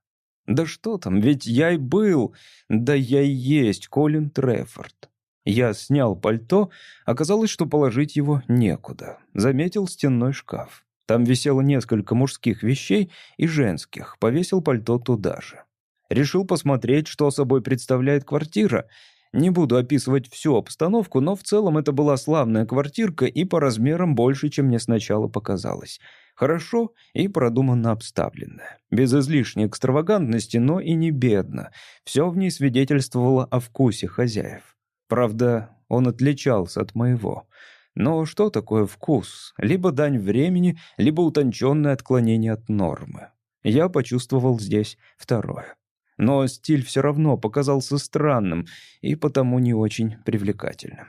Да что там, ведь я и был. Да я и есть Колин Трефорд. Я снял пальто, оказалось, что положить его некуда. Заметил стенной шкаф. Там висело несколько мужских вещей и женских, повесил пальто туда же. Решил посмотреть, что собой представляет квартира. Не буду описывать всю обстановку, но в целом это была славная квартирка и по размерам больше, чем мне сначала показалось. Хорошо и продуманно обставленная. Без излишней экстравагантности, но и не бедно. Все в ней свидетельствовало о вкусе хозяев. Правда, он отличался от моего. Но что такое вкус? Либо дань времени, либо утонченное отклонение от нормы. Я почувствовал здесь второе. Но стиль все равно показался странным и потому не очень привлекательным.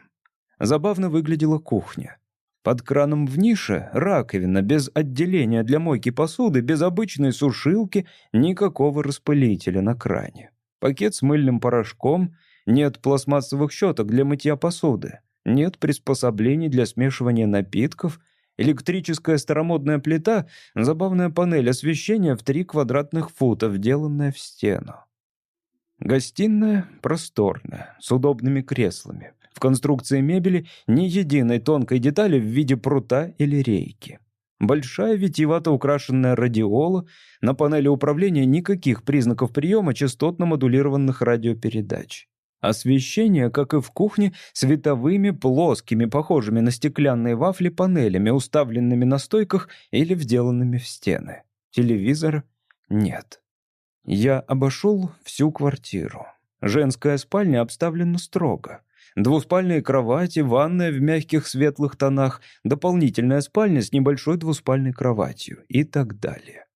Забавно выглядела кухня. Под краном в нише раковина, без отделения для мойки посуды, без обычной сушилки, никакого распылителя на кране. Пакет с мыльным порошком, нет пластмассовых щеток для мытья посуды, нет приспособлений для смешивания напитков, электрическая старомодная плита, забавная панель освещения в три квадратных фута, вделанная в стену. Гостиная просторная, с удобными креслами. В конструкции мебели ни единой тонкой детали в виде прута или рейки. Большая витиевато украшенная радиола, на панели управления никаких признаков приема частотно-модулированных радиопередач. Освещение, как и в кухне, световыми, плоскими, похожими на стеклянные вафли панелями, уставленными на стойках или вделанными в стены. Телевизора нет. Я обошел всю квартиру. Женская спальня обставлена строго. Двуспальные кровати, ванная в мягких светлых тонах, дополнительная спальня с небольшой двуспальной кроватью и так далее.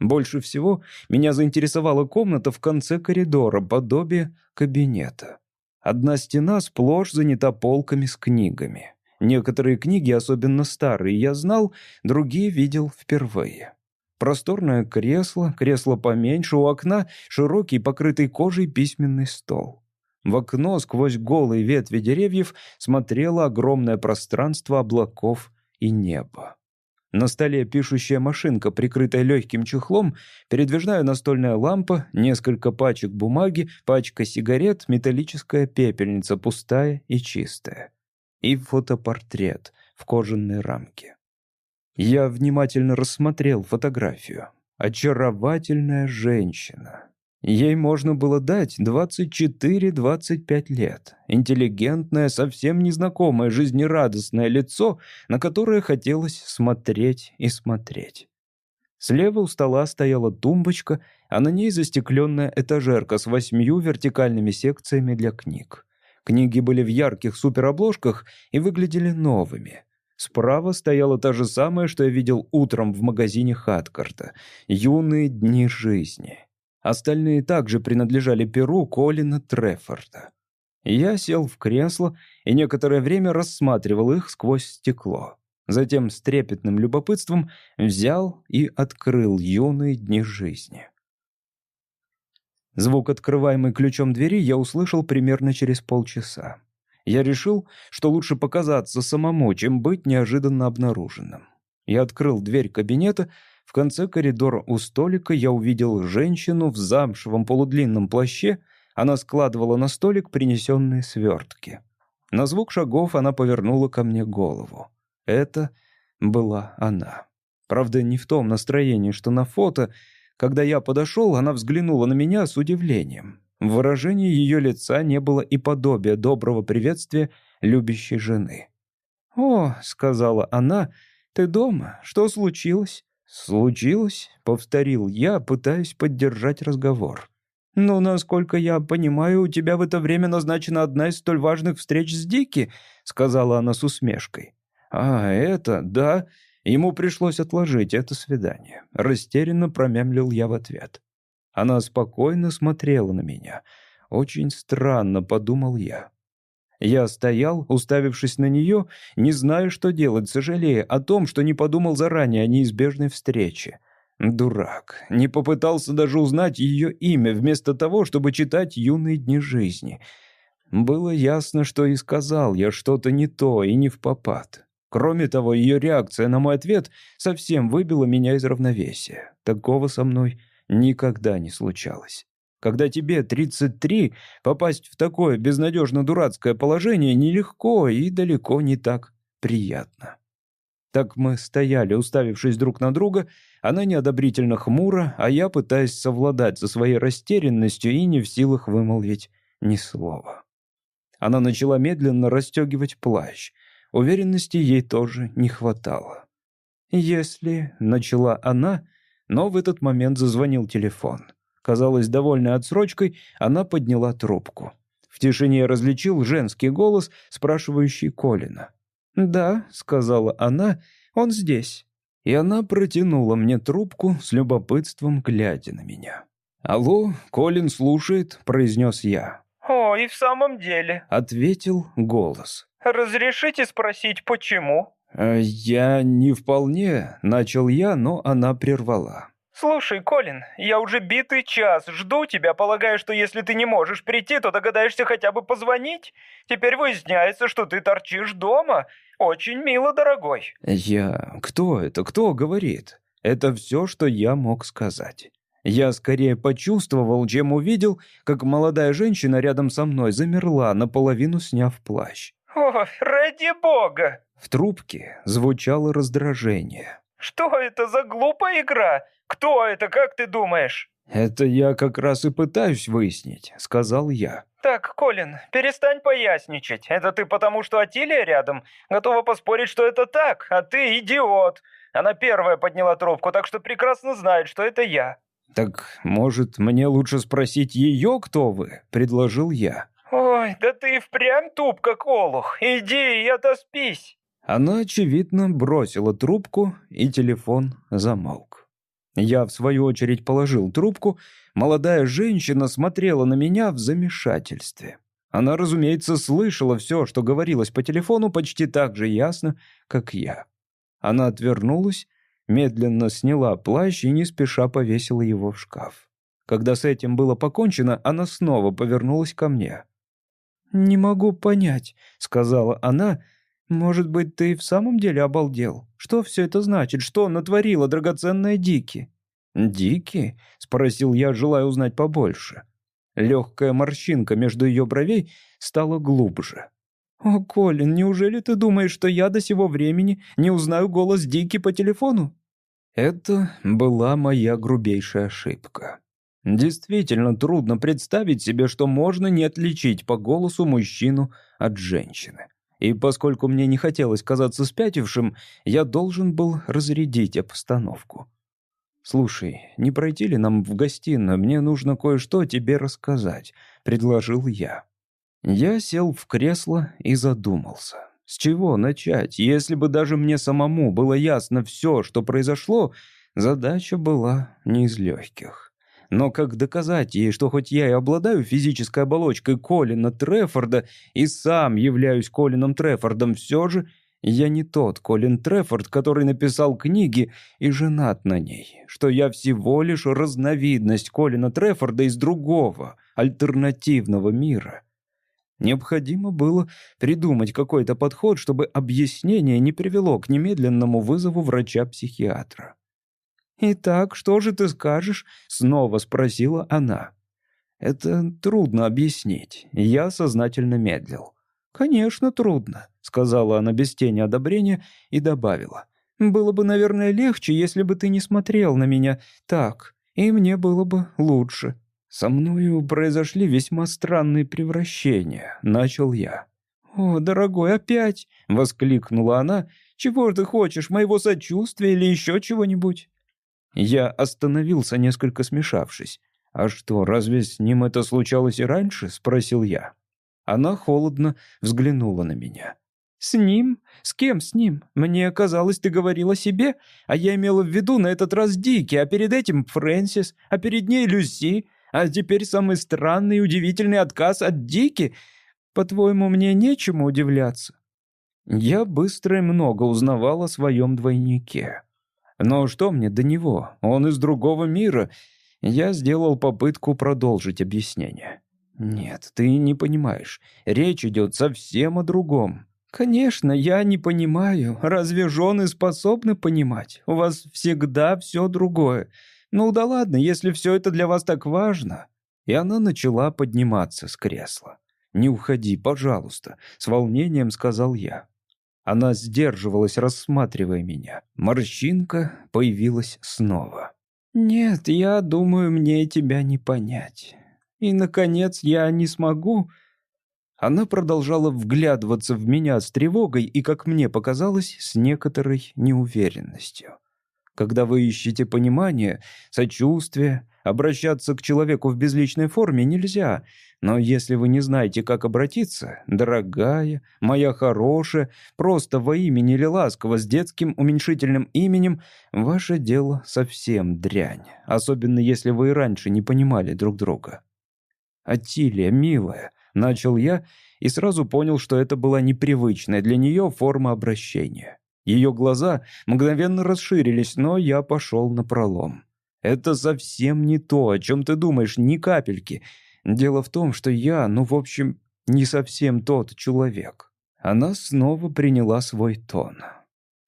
Больше всего меня заинтересовала комната в конце коридора, подобие кабинета. Одна стена сплошь занята полками с книгами. Некоторые книги, особенно старые, я знал, другие видел впервые. Просторное кресло, кресло поменьше, у окна широкий, покрытый кожей письменный стол. В окно сквозь голые ветви деревьев смотрело огромное пространство облаков и неба. На столе пишущая машинка, прикрытая легким чехлом, передвижная настольная лампа, несколько пачек бумаги, пачка сигарет, металлическая пепельница, пустая и чистая. И фотопортрет в кожаной рамке. Я внимательно рассмотрел фотографию. Очаровательная женщина. Ей можно было дать 24-25 лет. Интеллигентное, совсем незнакомое, жизнерадостное лицо, на которое хотелось смотреть и смотреть. Слева у стола стояла тумбочка, а на ней застекленная этажерка с восьмью вертикальными секциями для книг. Книги были в ярких суперобложках и выглядели новыми. Справа стояла та же самая, что я видел утром в магазине Хаткарта «Юные дни жизни». Остальные также принадлежали перу Колина Трефорда. Я сел в кресло и некоторое время рассматривал их сквозь стекло. Затем с трепетным любопытством взял и открыл юные дни жизни. Звук, открываемый ключом двери, я услышал примерно через полчаса. Я решил, что лучше показаться самому, чем быть неожиданно обнаруженным. Я открыл дверь кабинета. В конце коридора у столика я увидел женщину в замшевом полудлинном плаще. Она складывала на столик принесенные свертки. На звук шагов она повернула ко мне голову. Это была она. Правда, не в том настроении, что на фото. Когда я подошел, она взглянула на меня с удивлением. В выражении ее лица не было и подобия доброго приветствия любящей жены. «О», — сказала она, — «ты дома? Что случилось?» «Случилось?» — повторил я, пытаясь поддержать разговор. «Ну, насколько я понимаю, у тебя в это время назначена одна из столь важных встреч с Дики», — сказала она с усмешкой. «А, это, да. Ему пришлось отложить это свидание». Растерянно промямлил я в ответ. Она спокойно смотрела на меня. Очень странно, подумал я. Я стоял, уставившись на нее, не зная, что делать, сожалея о том, что не подумал заранее о неизбежной встрече. Дурак. Не попытался даже узнать ее имя, вместо того, чтобы читать «Юные дни жизни». Было ясно, что и сказал я что-то не то и не в попад. Кроме того, ее реакция на мой ответ совсем выбила меня из равновесия. Такого со мной никогда не случалось. Когда тебе 33, попасть в такое безнадежно дурацкое положение нелегко и далеко не так приятно. Так мы стояли, уставившись друг на друга, она неодобрительно хмура, а я пытаясь совладать со своей растерянностью и не в силах вымолвить ни слова. Она начала медленно расстегивать плащ. Уверенности ей тоже не хватало. «Если...» — начала она, но в этот момент зазвонил телефон. Казалось, довольной отсрочкой, она подняла трубку. В тишине различил женский голос, спрашивающий Колина. «Да», — сказала она, — «он здесь». И она протянула мне трубку с любопытством, глядя на меня. «Алло, Колин слушает», — произнес я. «О, и в самом деле», — ответил голос. «Разрешите спросить, почему?» «Э, «Я не вполне...» — начал я, но она прервала. «Слушай, Колин, я уже битый час жду тебя, полагая, что если ты не можешь прийти, то догадаешься хотя бы позвонить. Теперь выясняется, что ты торчишь дома. Очень мило, дорогой». «Я... Кто это? Кто говорит?» Это все, что я мог сказать. Я скорее почувствовал, чем увидел, как молодая женщина рядом со мной замерла, наполовину сняв плащ. «О, ради бога!» В трубке звучало раздражение. «Что это за глупая игра? Кто это, как ты думаешь?» «Это я как раз и пытаюсь выяснить», — сказал я. «Так, Колин, перестань поясничать. Это ты потому, что Атилия рядом? Готова поспорить, что это так, а ты идиот. Она первая подняла трубку, так что прекрасно знает, что это я». «Так, может, мне лучше спросить ее, кто вы?» — предложил я. «Ой, да ты впрямь туп, как олух. Иди и отоспись». Она, очевидно, бросила трубку, и телефон замолк. Я, в свою очередь, положил трубку. Молодая женщина смотрела на меня в замешательстве. Она, разумеется, слышала все, что говорилось по телефону, почти так же ясно, как я. Она отвернулась, медленно сняла плащ и не спеша повесила его в шкаф. Когда с этим было покончено, она снова повернулась ко мне. «Не могу понять», — сказала она, — «Может быть, ты в самом деле обалдел? Что все это значит? Что натворила драгоценная Дики?» «Дики?» — спросил я, желая узнать побольше. Легкая морщинка между ее бровей стала глубже. «О, Колин, неужели ты думаешь, что я до сего времени не узнаю голос Дики по телефону?» Это была моя грубейшая ошибка. Действительно трудно представить себе, что можно не отличить по голосу мужчину от женщины. И поскольку мне не хотелось казаться спятившим, я должен был разрядить обстановку. «Слушай, не пройти ли нам в гостиную? Мне нужно кое-что тебе рассказать», — предложил я. Я сел в кресло и задумался. С чего начать? Если бы даже мне самому было ясно все, что произошло, задача была не из легких. Но как доказать ей, что хоть я и обладаю физической оболочкой Колина Трефорда и сам являюсь Колином Трефордом, все же я не тот Колин Трефорд, который написал книги и женат на ней, что я всего лишь разновидность Колина Трефорда из другого, альтернативного мира. Необходимо было придумать какой-то подход, чтобы объяснение не привело к немедленному вызову врача-психиатра. «Итак, что же ты скажешь?» — снова спросила она. «Это трудно объяснить. Я сознательно медлил». «Конечно, трудно», — сказала она без тени одобрения и добавила. «Было бы, наверное, легче, если бы ты не смотрел на меня так, и мне было бы лучше». «Со мною произошли весьма странные превращения», — начал я. «О, дорогой, опять!» — воскликнула она. «Чего ты хочешь, моего сочувствия или еще чего-нибудь?» Я остановился, несколько смешавшись. «А что, разве с ним это случалось и раньше?» — спросил я. Она холодно взглянула на меня. «С ним? С кем с ним? Мне казалось, ты говорил о себе, а я имела в виду на этот раз Дики, а перед этим Фрэнсис, а перед ней Люси, а теперь самый странный и удивительный отказ от Дики. По-твоему, мне нечему удивляться?» Я быстро и много узнавал о своем двойнике. Но что мне до него? Он из другого мира. Я сделал попытку продолжить объяснение. «Нет, ты не понимаешь. Речь идет совсем о другом. «Конечно, я не понимаю. Разве жены способны понимать? У вас всегда все другое. «Ну да ладно, если все это для вас так важно». И она начала подниматься с кресла. «Не уходи, пожалуйста», — с волнением сказал я. Она сдерживалась, рассматривая меня. Морщинка появилась снова. «Нет, я думаю, мне тебя не понять. И, наконец, я не смогу...» Она продолжала вглядываться в меня с тревогой и, как мне показалось, с некоторой неуверенностью. Когда вы ищете понимание, сочувствие, обращаться к человеку в безличной форме нельзя. Но если вы не знаете, как обратиться, дорогая, моя хорошая, просто во имени или ласково с детским уменьшительным именем, ваше дело совсем дрянь. Особенно если вы и раньше не понимали друг друга. «Атилия, милая», — начал я и сразу понял, что это была непривычная для нее форма обращения. Ее глаза мгновенно расширились, но я пошел на пролом. «Это совсем не то, о чем ты думаешь, ни капельки. Дело в том, что я, ну, в общем, не совсем тот человек». Она снова приняла свой тон.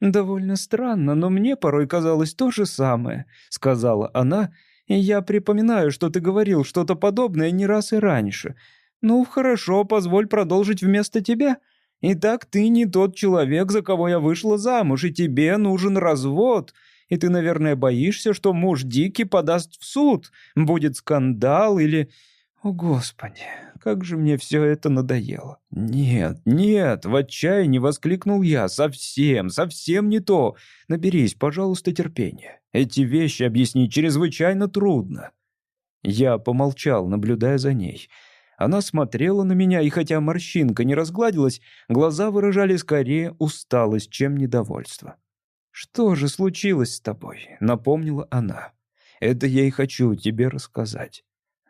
«Довольно странно, но мне порой казалось то же самое», — сказала она, «и я припоминаю, что ты говорил что-то подобное не раз и раньше. Ну, хорошо, позволь продолжить вместо тебя. Итак, ты не тот человек, за кого я вышла замуж, и тебе нужен развод. И ты, наверное, боишься, что муж Дикий подаст в суд, будет скандал или... О, Господи, как же мне все это надоело. Нет, нет, в отчаянии воскликнул я. Совсем, совсем не то. Наберись, пожалуйста, терпения. Эти вещи объяснить чрезвычайно трудно. Я помолчал, наблюдая за ней. Она смотрела на меня, и хотя морщинка не разгладилась, глаза выражали скорее усталость, чем недовольство. «Что же случилось с тобой?» — напомнила она. «Это я и хочу тебе рассказать».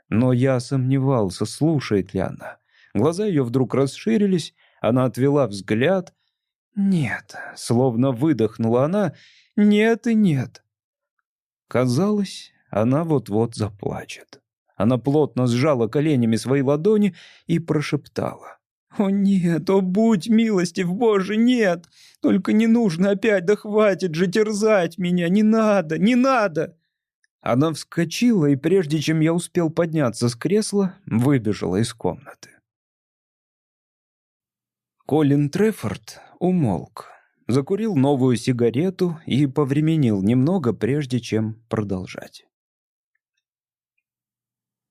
Но я сомневался, слушает ли она. Глаза ее вдруг расширились, она отвела взгляд. «Нет», — словно выдохнула она, — «нет и нет». Казалось, она вот-вот заплачет. Она плотно сжала коленями свои ладони и прошептала. «О нет, о будь милостив, Боже, нет! Только не нужно опять, да хватит же терзать меня, не надо, не надо!» Она вскочила, и прежде чем я успел подняться с кресла, выбежала из комнаты. Колин Трефорд умолк, закурил новую сигарету и повременил немного, прежде чем продолжать.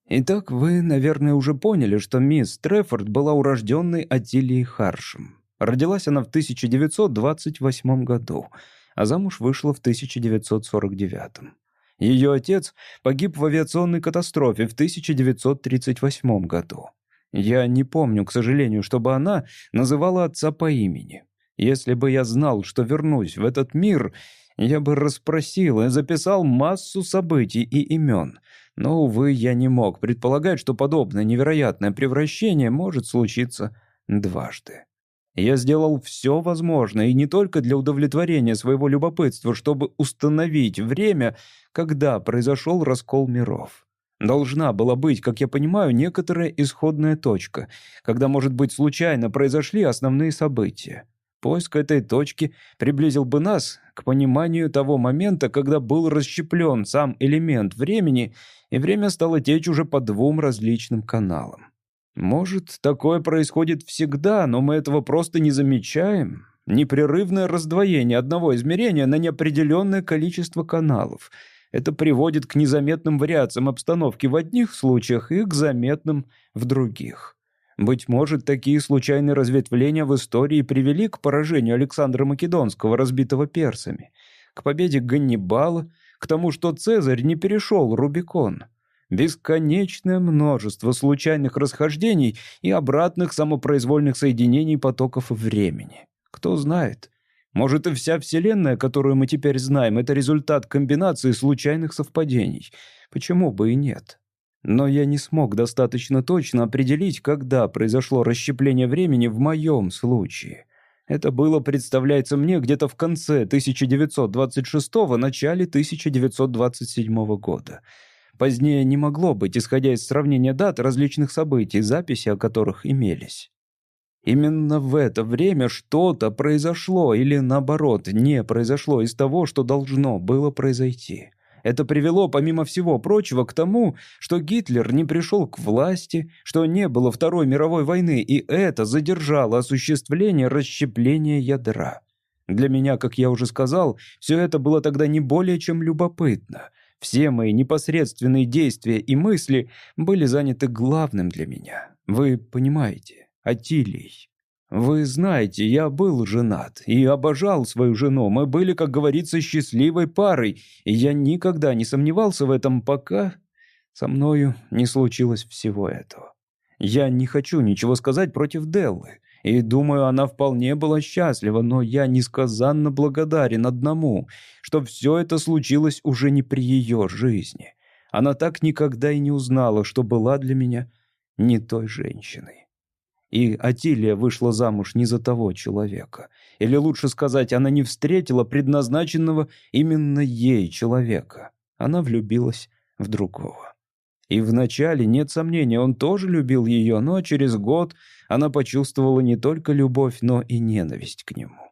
Итак, вы, наверное, уже поняли, что мисс Трефорд была урожденной Атилией Харшем. Родилась она в 1928 году, а замуж вышла в 1949. Ее отец погиб в авиационной катастрофе в 1938 году. Я не помню, к сожалению, чтобы она называла отца по имени. Если бы я знал, что вернусь в этот мир, я бы расспросил и записал массу событий и имен — но, увы, я не мог предполагать, что подобное невероятное превращение может случиться дважды. Я сделал все возможное, и не только для удовлетворения своего любопытства, чтобы установить время, когда произошел раскол миров. Должна была быть, как я понимаю, некоторая исходная точка, когда, может быть, случайно произошли основные события. Поиск этой точки приблизил бы нас к пониманию того момента, когда был расщеплен сам элемент времени, и время стало течь уже по двум различным каналам. Может, такое происходит всегда, но мы этого просто не замечаем. Непрерывное раздвоение одного измерения на неопределенное количество каналов. Это приводит к незаметным вариациям обстановки в одних случаях и к заметным в других. Быть может, такие случайные разветвления в истории привели к поражению Александра Македонского, разбитого персами, к победе Ганнибала, к тому, что Цезарь не перешел Рубикон. Бесконечное множество случайных расхождений и обратных самопроизвольных соединений потоков времени. Кто знает, может и вся Вселенная, которую мы теперь знаем, это результат комбинации случайных совпадений. Почему бы и нет? Но я не смог достаточно точно определить, когда произошло расщепление времени в моем случае. Это было, представляется мне, где-то в конце 1926-го, начале 1927 года. Позднее не могло быть, исходя из сравнения дат различных событий, записи о которых имелись. Именно в это время что-то произошло или, наоборот, не произошло из того, что должно было произойти. Это привело, помимо всего прочего, к тому, что Гитлер не пришел к власти, что не было Второй мировой войны, и это задержало осуществление расщепления ядра. Для меня, как я уже сказал, все это было тогда не более чем любопытно. Все мои непосредственные действия и мысли были заняты главным для меня. Вы понимаете, Атилий. «Вы знаете, я был женат и обожал свою жену. Мы были, как говорится, счастливой парой, и я никогда не сомневался в этом, пока со мною не случилось всего этого. Я не хочу ничего сказать против Деллы, и думаю, она вполне была счастлива, но я несказанно благодарен одному, что все это случилось уже не при ее жизни. Она так никогда и не узнала, что была для меня не той женщиной. И Атилия вышла замуж не за того человека. Или лучше сказать, она не встретила предназначенного именно ей человека. Она влюбилась в другого. И вначале, нет сомнения, он тоже любил ее, но через год она почувствовала не только любовь, но и ненависть к нему.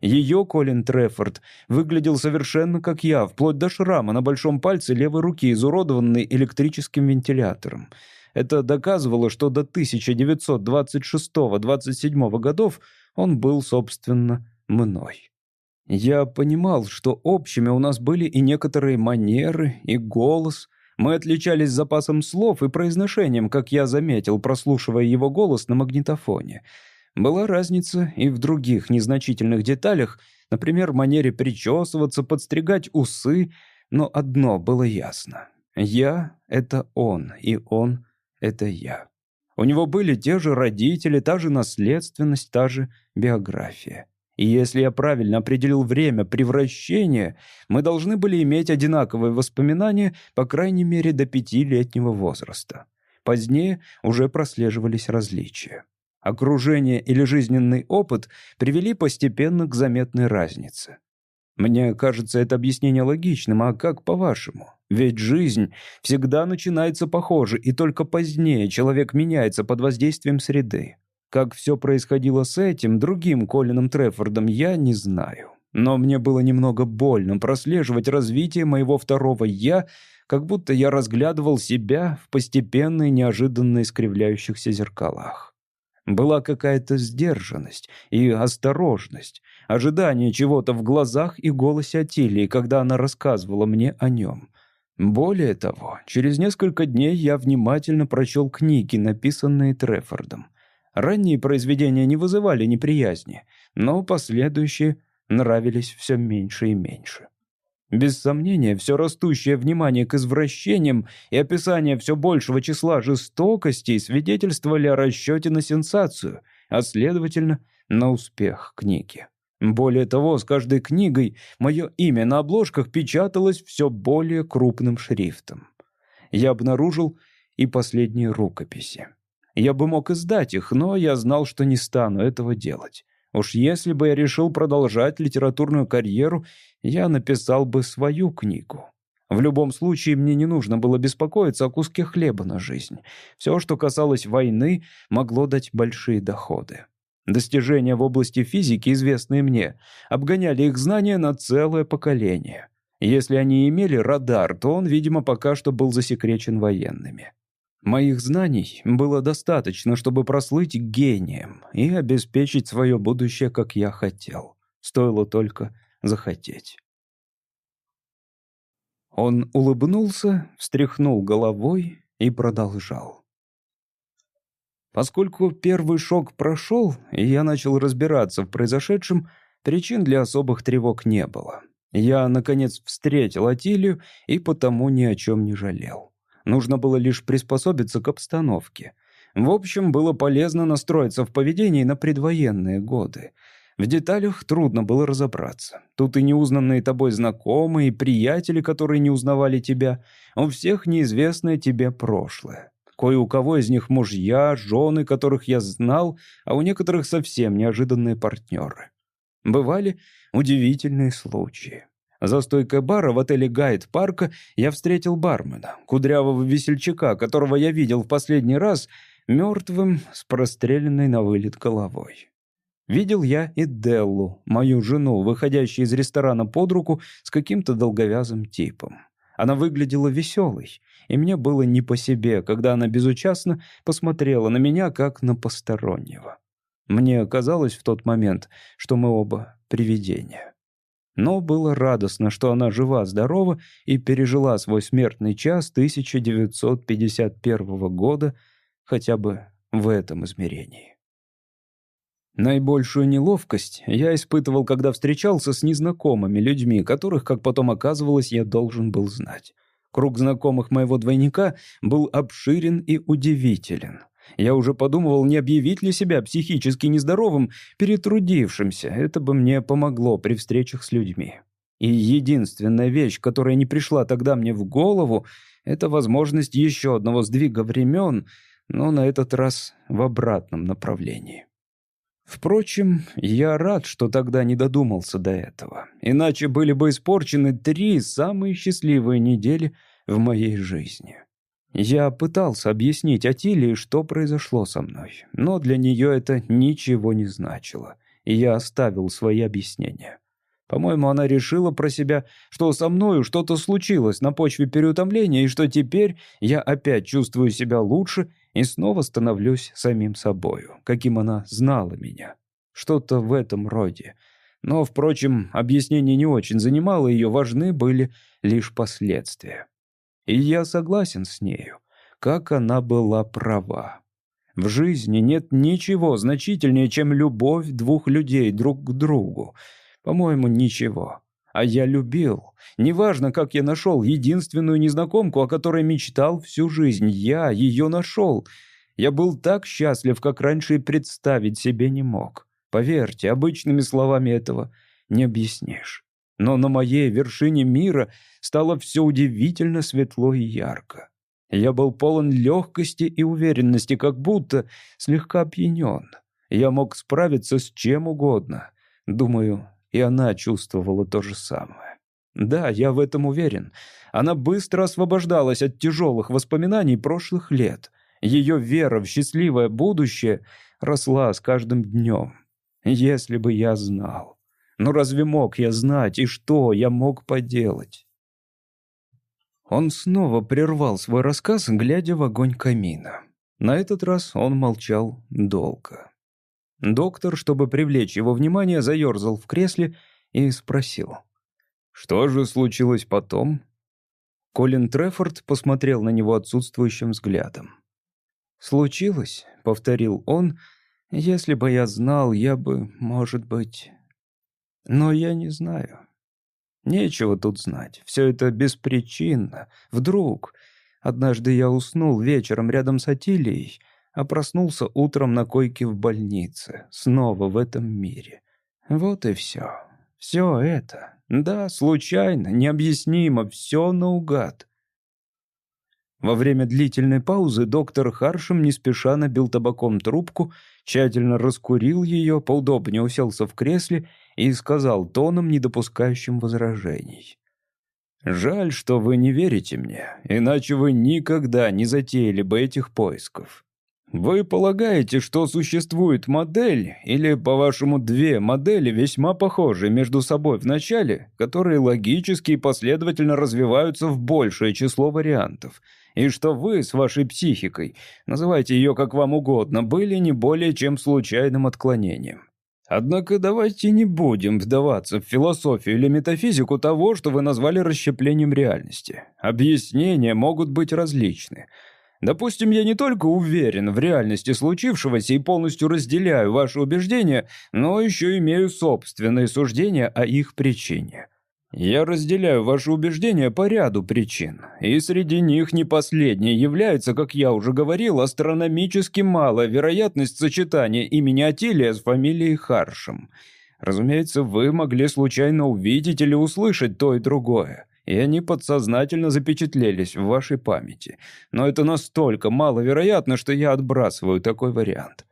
Ее Колин Трефорд выглядел совершенно как я, вплоть до шрама на большом пальце левой руки, изуродованный электрическим вентилятором. Это доказывало, что до 1926-27 годов он был, собственно, мной. Я понимал, что общими у нас были и некоторые манеры, и голос. Мы отличались запасом слов и произношением, как я заметил, прослушивая его голос на магнитофоне. Была разница и в других незначительных деталях, например, манере причесываться, подстригать усы, но одно было ясно. Я — это он, и он это я. У него были те же родители, та же наследственность, та же биография. И если я правильно определил время превращения, мы должны были иметь одинаковые воспоминания, по крайней мере, до пятилетнего возраста. Позднее уже прослеживались различия. Окружение или жизненный опыт привели постепенно к заметной разнице. Мне кажется это объяснение логичным, а как по-вашему? Ведь жизнь всегда начинается похоже, и только позднее человек меняется под воздействием среды. Как все происходило с этим, другим Колином Трефордом, я не знаю. Но мне было немного больно прослеживать развитие моего второго «я», как будто я разглядывал себя в постепенно и неожиданно искривляющихся зеркалах. Была какая-то сдержанность и осторожность, ожидание чего-то в глазах и голосе Атилии, когда она рассказывала мне о нем. Более того, через несколько дней я внимательно прочел книги, написанные Трефордом. Ранние произведения не вызывали неприязни, но последующие нравились все меньше и меньше. Без сомнения, все растущее внимание к извращениям и описание все большего числа жестокостей свидетельствовали о расчете на сенсацию, а следовательно, на успех книги. Более того, с каждой книгой мое имя на обложках печаталось все более крупным шрифтом. Я обнаружил и последние рукописи. Я бы мог издать их, но я знал, что не стану этого делать. Уж если бы я решил продолжать литературную карьеру, я написал бы свою книгу. В любом случае, мне не нужно было беспокоиться о куске хлеба на жизнь. Все, что касалось войны, могло дать большие доходы. Достижения в области физики, известные мне, обгоняли их знания на целое поколение. Если они имели радар, то он, видимо, пока что был засекречен военными. Моих знаний было достаточно, чтобы прослыть гением и обеспечить свое будущее, как я хотел. Стоило только захотеть. Он улыбнулся, встряхнул головой и продолжал. Поскольку первый шок прошел, и я начал разбираться в произошедшем, причин для особых тревог не было. Я, наконец, встретил Атилию и потому ни о чем не жалел. Нужно было лишь приспособиться к обстановке. В общем, было полезно настроиться в поведении на предвоенные годы. В деталях трудно было разобраться. Тут и неузнанные тобой знакомые, и приятели, которые не узнавали тебя. У всех неизвестное тебе прошлое. Кое у кого из них мужья, жены, которых я знал, а у некоторых совсем неожиданные партнеры. Бывали удивительные случаи. За стойкой бара в отеле «Гайд Парка» я встретил бармена, кудрявого весельчака, которого я видел в последний раз мертвым с простреленной на вылет головой. Видел я и Деллу, мою жену, выходящую из ресторана под руку с каким-то долговязым типом. Она выглядела веселой, и мне было не по себе, когда она безучастно посмотрела на меня, как на постороннего. Мне казалось в тот момент, что мы оба привидения. Но было радостно, что она жива-здорова и пережила свой смертный час 1951 года хотя бы в этом измерении. Наибольшую неловкость я испытывал, когда встречался с незнакомыми людьми, которых, как потом оказывалось, я должен был знать. Круг знакомых моего двойника был обширен и удивителен. Я уже подумывал, не объявить ли себя психически нездоровым, перетрудившимся. Это бы мне помогло при встречах с людьми. И единственная вещь, которая не пришла тогда мне в голову, это возможность еще одного сдвига времен, но на этот раз в обратном направлении. Впрочем, я рад, что тогда не додумался до этого. Иначе были бы испорчены три самые счастливые недели в моей жизни. Я пытался объяснить Атилии, что произошло со мной, но для нее это ничего не значило, и я оставил свои объяснения. По-моему, она решила про себя, что со мною что-то случилось на почве переутомления, и что теперь я опять чувствую себя лучше и снова становлюсь самим собою, каким она знала меня. Что-то в этом роде. Но, впрочем, объяснение не очень занимало ее, важны были лишь последствия. И я согласен с нею, как она была права. В жизни нет ничего значительнее, чем любовь двух людей друг к другу. По-моему, ничего. А я любил. Неважно, как я нашел единственную незнакомку, о которой мечтал всю жизнь. Я ее нашел. Я был так счастлив, как раньше и представить себе не мог. Поверьте, обычными словами этого не объяснишь. Но на моей вершине мира стало все удивительно светло и ярко. Я был полон легкости и уверенности, как будто слегка опьянен. Я мог справиться с чем угодно. Думаю, и она чувствовала то же самое. Да, я в этом уверен. Она быстро освобождалась от тяжелых воспоминаний прошлых лет. Ее вера в счастливое будущее росла с каждым днем. Если бы я знал. Но разве мог я знать, и что я мог поделать? Он снова прервал свой рассказ, глядя в огонь камина. На этот раз он молчал долго. Доктор, чтобы привлечь его внимание, заерзал в кресле и спросил. «Что же случилось потом?» Колин Трефорд посмотрел на него отсутствующим взглядом. «Случилось», — повторил он, — «если бы я знал, я бы, может быть...» «Но я не знаю. Нечего тут знать. Все это беспричинно. Вдруг. Однажды я уснул вечером рядом с Атилией, а проснулся утром на койке в больнице, снова в этом мире. Вот и все. Все это. Да, случайно, необъяснимо, все наугад. Во время длительной паузы доктор Харшем не спеша набил табаком трубку, тщательно раскурил ее, поудобнее уселся в кресле и сказал тоном, не допускающим возражений. Жаль, что вы не верите мне, иначе вы никогда не затеяли бы этих поисков. Вы полагаете, что существует модель, или, по-вашему, две модели, весьма похожие между собой в начале, которые логически и последовательно развиваются в большее число вариантов, и что вы с вашей психикой, называйте ее как вам угодно, были не более чем случайным отклонением? Однако давайте не будем вдаваться в философию или метафизику того, что вы назвали расщеплением реальности. Объяснения могут быть различны – Допустим, я не только уверен в реальности случившегося и полностью разделяю ваши убеждения, но еще имею собственные суждения о их причине. Я разделяю ваши убеждения по ряду причин, и среди них не последнее является, как я уже говорил, астрономически малая вероятность сочетания имени Атилия с фамилией Харшем. Разумеется, вы могли случайно увидеть или услышать то и другое и они подсознательно запечатлелись в вашей памяти. Но это настолько маловероятно, что я отбрасываю такой вариант.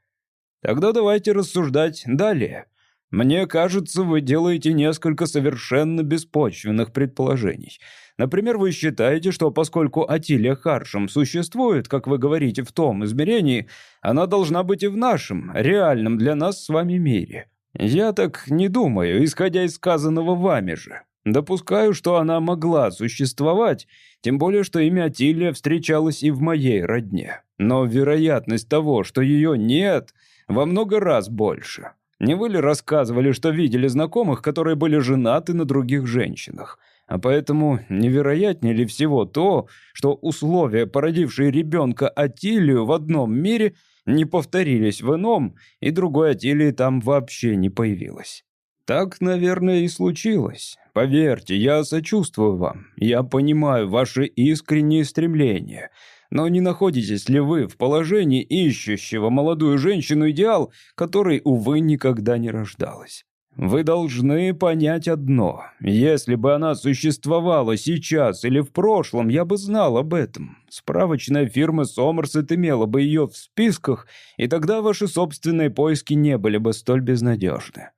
Тогда давайте рассуждать далее. Мне кажется, вы делаете несколько совершенно беспочвенных предположений. Например, вы считаете, что поскольку Атилия Харшем существует, как вы говорите, в том измерении, она должна быть и в нашем, реальном для нас с вами мире. Я так не думаю, исходя из сказанного вами же. Допускаю, что она могла существовать, тем более, что имя Атилия встречалось и в моей родне. Но вероятность того, что ее нет, во много раз больше. Не вы ли рассказывали, что видели знакомых, которые были женаты на других женщинах? А поэтому невероятнее ли всего то, что условия, породившие ребенка Атилию в одном мире, не повторились в ином, и другой Атилии там вообще не появилось? Так, наверное, и случилось. Поверьте, я сочувствую вам. Я понимаю ваши искренние стремления. Но не находитесь ли вы в положении ищущего молодую женщину идеал, который, увы, никогда не рождалась? Вы должны понять одно. Если бы она существовала сейчас или в прошлом, я бы знал об этом. Справочная фирма Сомерсет имела бы ее в списках, и тогда ваши собственные поиски не были бы столь безнадежны.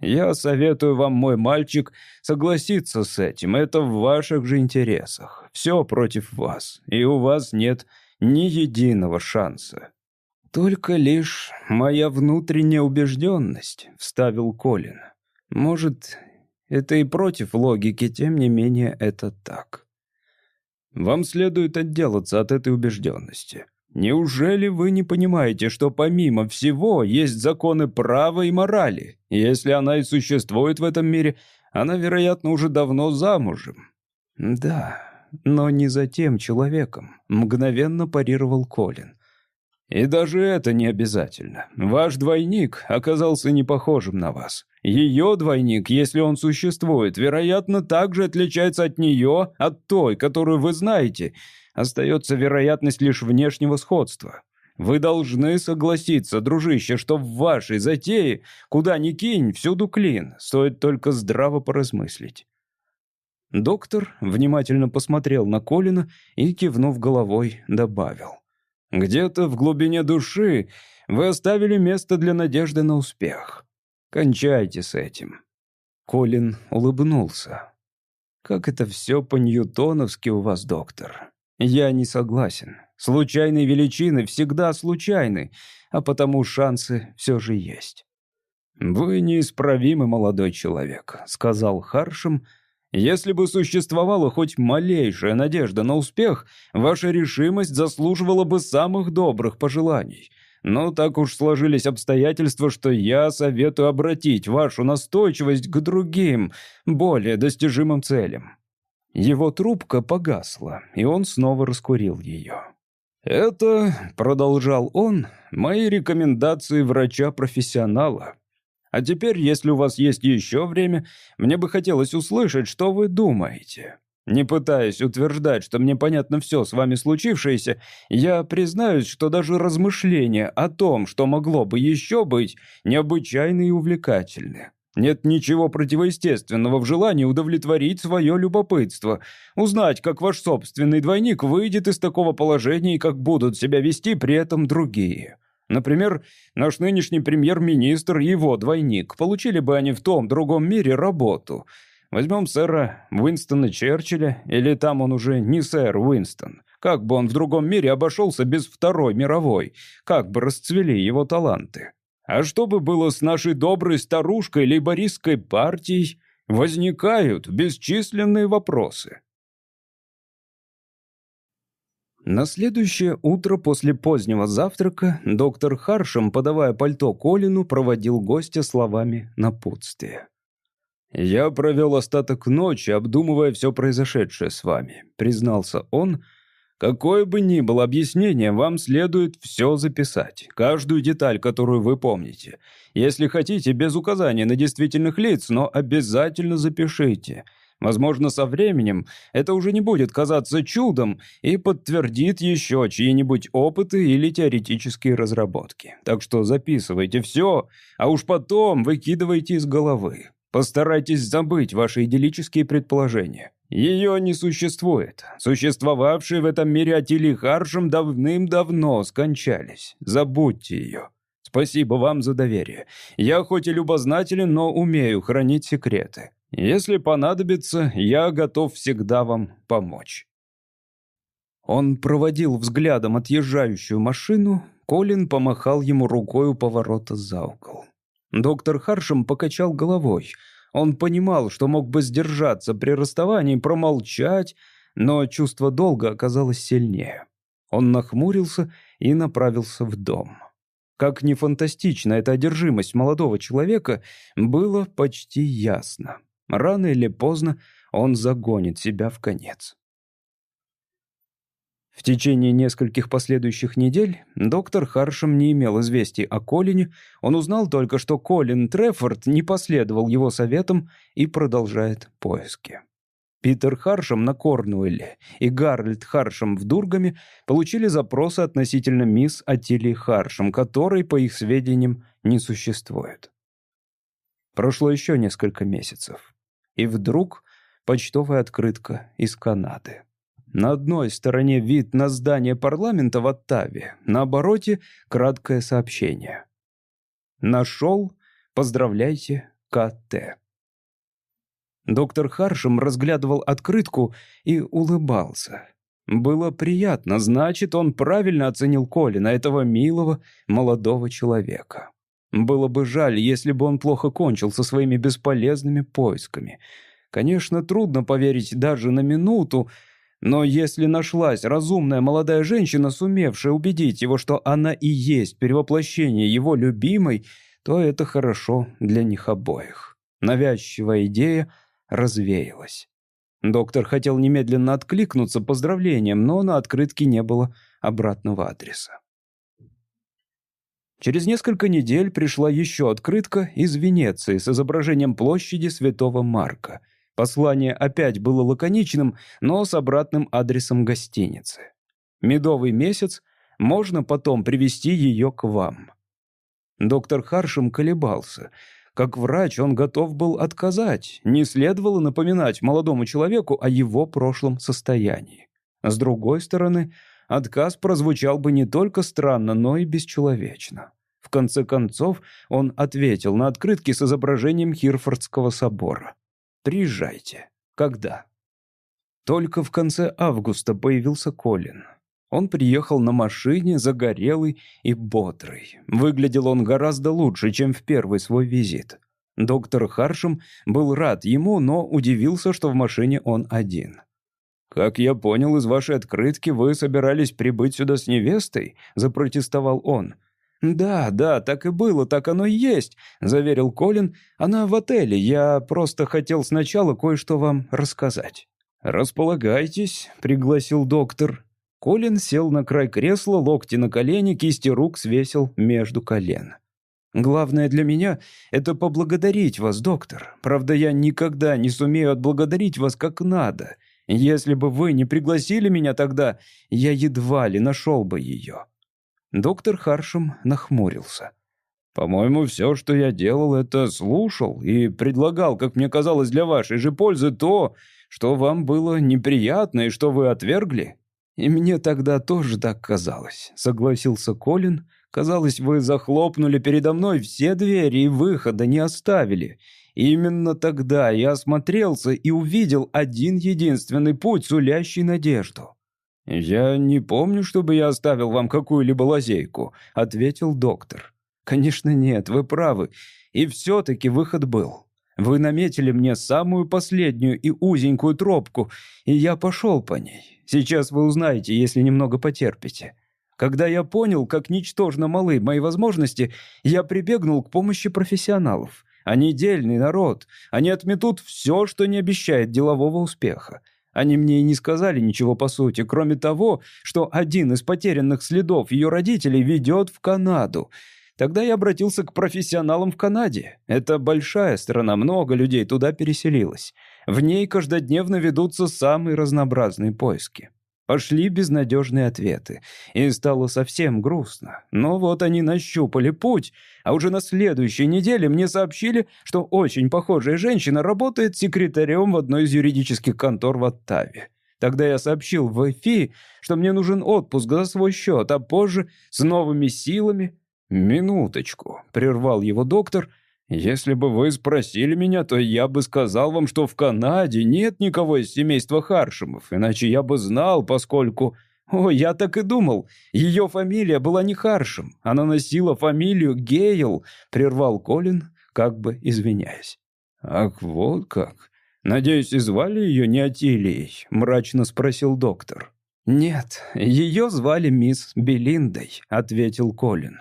Я советую вам, мой мальчик, согласиться с этим. Это в ваших же интересах. Все против вас, и у вас нет ни единого шанса. Только лишь моя внутренняя убежденность, вставил Колин. Может, это и против логики, тем не менее это так. Вам следует отделаться от этой убежденности. Неужели вы не понимаете, что помимо всего есть законы права и морали? Если она и существует в этом мире, она, вероятно, уже давно замужем. Да, но не за тем человеком, мгновенно парировал Колин. И даже это не обязательно. Ваш двойник оказался не похожим на вас. Ее двойник, если он существует, вероятно, также отличается от нее, от той, которую вы знаете — Остается вероятность лишь внешнего сходства. Вы должны согласиться, дружище, что в вашей затее, куда ни кинь, всюду клин, стоит только здраво поразмыслить. Доктор внимательно посмотрел на Колина и, кивнув головой, добавил. «Где-то в глубине души вы оставили место для надежды на успех. Кончайте с этим». Колин улыбнулся. «Как это все по-ньютоновски у вас, доктор. Я не согласен. Случайные величины всегда случайны, а потому шансы все же есть. «Вы неисправимый молодой человек», — сказал Харшем. «Если бы существовала хоть малейшая надежда на успех, ваша решимость заслуживала бы самых добрых пожеланий. Но так уж сложились обстоятельства, что я советую обратить вашу настойчивость к другим, более достижимым целям. Его трубка погасла, и он снова раскурил ее. «Это, — продолжал он, — мои рекомендации врача-профессионала. А теперь, если у вас есть еще время, мне бы хотелось услышать, что вы думаете. Не пытаясь утверждать, что мне понятно все с вами случившееся, я признаюсь, что даже размышления о том, что могло бы еще быть, необычайны и увлекательны. Нет ничего противоестественного в желании удовлетворить свое любопытство, узнать, как ваш собственный двойник выйдет из такого положения и как будут себя вести при этом другие. Например, наш нынешний премьер-министр и его двойник. Получили бы они в том другом мире работу. Возьмем сэра Уинстона Черчилля, или там он уже не сэр Уинстон. Как бы он в другом мире обошелся без Второй мировой? Как бы расцвели его таланты? А что бы было с нашей доброй старушкой лейбористской партией? Возникают бесчисленные вопросы. На следующее утро после позднего завтрака доктор Харшем, подавая пальто Колину, проводил гостя словами напутствия. «Я провел остаток ночи, обдумывая все произошедшее с вами», — признался он. «Какое бы ни было объяснение, вам следует все записать, каждую деталь, которую вы помните. Если хотите, без указания на действительных лиц, но обязательно запишите». Возможно, со временем это уже не будет казаться чудом и подтвердит еще чьи-нибудь опыты или теоретические разработки. Так что записывайте все, а уж потом выкидывайте из головы. Постарайтесь забыть ваши идиллические предположения. Ее не существует. Существовавшие в этом мире Атили Харшем давным-давно скончались. Забудьте ее. Спасибо вам за доверие. Я хоть и любознателен, но умею хранить секреты. Если понадобится, я готов всегда вам помочь». Он проводил взглядом отъезжающую машину, Колин помахал ему рукой у поворота за угол. Доктор Харшем покачал головой. Он понимал, что мог бы сдержаться при расставании, промолчать, но чувство долга оказалось сильнее. Он нахмурился и направился в дом. Как ни фантастична эта одержимость молодого человека, было почти ясно. Рано или поздно он загонит себя в конец. В течение нескольких последующих недель доктор Харшем не имел известий о Колине, он узнал только, что Колин Трефорд не последовал его советам и продолжает поиски. Питер Харшем на Корнуэлле и Гарольд Харшем в Дургаме получили запросы относительно мисс Атилии Харшем, которой, по их сведениям, не существует. Прошло еще несколько месяцев. И вдруг почтовая открытка из Канады. На одной стороне вид на здание парламента в Оттаве, на обороте краткое сообщение. «Нашел? Поздравляйте, КТ». Доктор Харшем разглядывал открытку и улыбался. Было приятно, значит, он правильно оценил Колина, этого милого молодого человека. Было бы жаль, если бы он плохо кончил со своими бесполезными поисками. Конечно, трудно поверить даже на минуту, но если нашлась разумная молодая женщина, сумевшая убедить его, что она и есть перевоплощение его любимой, то это хорошо для них обоих. Навязчивая идея развеялась. Доктор хотел немедленно откликнуться поздравлением, но на открытке не было обратного адреса. Через несколько недель пришла еще открытка из Венеции с изображением площади Святого Марка. Послание опять было лаконичным, но с обратным адресом гостиницы. «Медовый месяц, можно потом привести ее к вам». Доктор Харшем колебался. Как врач он готов был отказать. Не следовало напоминать молодому человеку о его прошлом состоянии. С другой стороны, отказ прозвучал бы не только странно, но и бесчеловечно. В конце концов, он ответил на открытки с изображением Хирфордского собора. «Приезжайте. Когда?» Только в конце августа появился Колин. Он приехал на машине, загорелый и бодрый. Выглядел он гораздо лучше, чем в первый свой визит. Доктор Харшем был рад ему, но удивился, что в машине он один. «Как я понял из вашей открытки, вы собирались прибыть сюда с невестой?» – запротестовал он. «Да, да, так и было, так оно и есть», – заверил Колин. «Она в отеле, я просто хотел сначала кое-что вам рассказать». «Располагайтесь», – пригласил доктор. Колин сел на край кресла, локти на колени, кисти рук свесил между колен. «Главное для меня — это поблагодарить вас, доктор. Правда, я никогда не сумею отблагодарить вас как надо. Если бы вы не пригласили меня тогда, я едва ли нашел бы ее». Доктор Харшем нахмурился. «По-моему, все, что я делал, это слушал и предлагал, как мне казалось, для вашей же пользы то, что вам было неприятно и что вы отвергли». «И мне тогда тоже так казалось», — согласился Колин, Казалось, вы захлопнули передо мной все двери и выхода не оставили. Именно тогда я осмотрелся и увидел один единственный путь, сулящий надежду. «Я не помню, чтобы я оставил вам какую-либо лазейку», — ответил доктор. «Конечно нет, вы правы. И все-таки выход был. Вы наметили мне самую последнюю и узенькую тропку, и я пошел по ней. Сейчас вы узнаете, если немного потерпите. Когда я понял, как ничтожно малы мои возможности, я прибегнул к помощи профессионалов. Они дельный народ. Они отметут все, что не обещает делового успеха. Они мне и не сказали ничего по сути, кроме того, что один из потерянных следов ее родителей ведет в Канаду. Тогда я обратился к профессионалам в Канаде. Это большая страна, много людей туда переселилось. В ней каждодневно ведутся самые разнообразные поиски. Пошли безнадежные ответы, и стало совсем грустно. Но вот они нащупали путь, а уже на следующей неделе мне сообщили, что очень похожая женщина работает секретарем в одной из юридических контор в Оттаве. Тогда я сообщил в ЭФИ, что мне нужен отпуск за свой счет, а позже с новыми силами... «Минуточку», — прервал его доктор, — «Если бы вы спросили меня, то я бы сказал вам, что в Канаде нет никого из семейства Харшимов, иначе я бы знал, поскольку...» «О, я так и думал. Ее фамилия была не Харшим. Она носила фамилию Гейл», — прервал Колин, как бы извиняясь. «Ах, вот как. Надеюсь, и звали ее не Атилией?» — мрачно спросил доктор. «Нет, ее звали мисс Белиндой», — ответил Колин.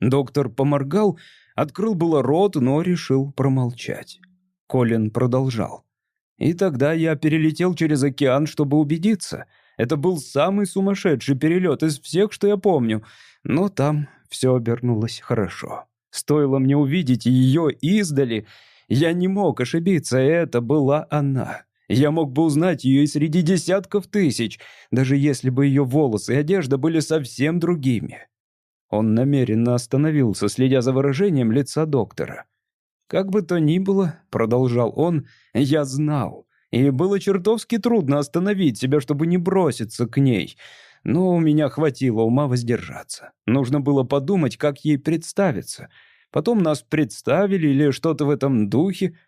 Доктор поморгал, Открыл было рот, но решил промолчать. Колин продолжал. И тогда я перелетел через океан, чтобы убедиться. Это был самый сумасшедший перелет из всех, что я помню. Но там все обернулось хорошо. Стоило мне увидеть ее издали, я не мог ошибиться, это была она. Я мог бы узнать ее и среди десятков тысяч, даже если бы ее волосы и одежда были совсем другими. Он намеренно остановился, следя за выражением лица доктора. «Как бы то ни было», — продолжал он, — «я знал. И было чертовски трудно остановить себя, чтобы не броситься к ней. Но у меня хватило ума воздержаться. Нужно было подумать, как ей представиться. Потом нас представили или что-то в этом духе».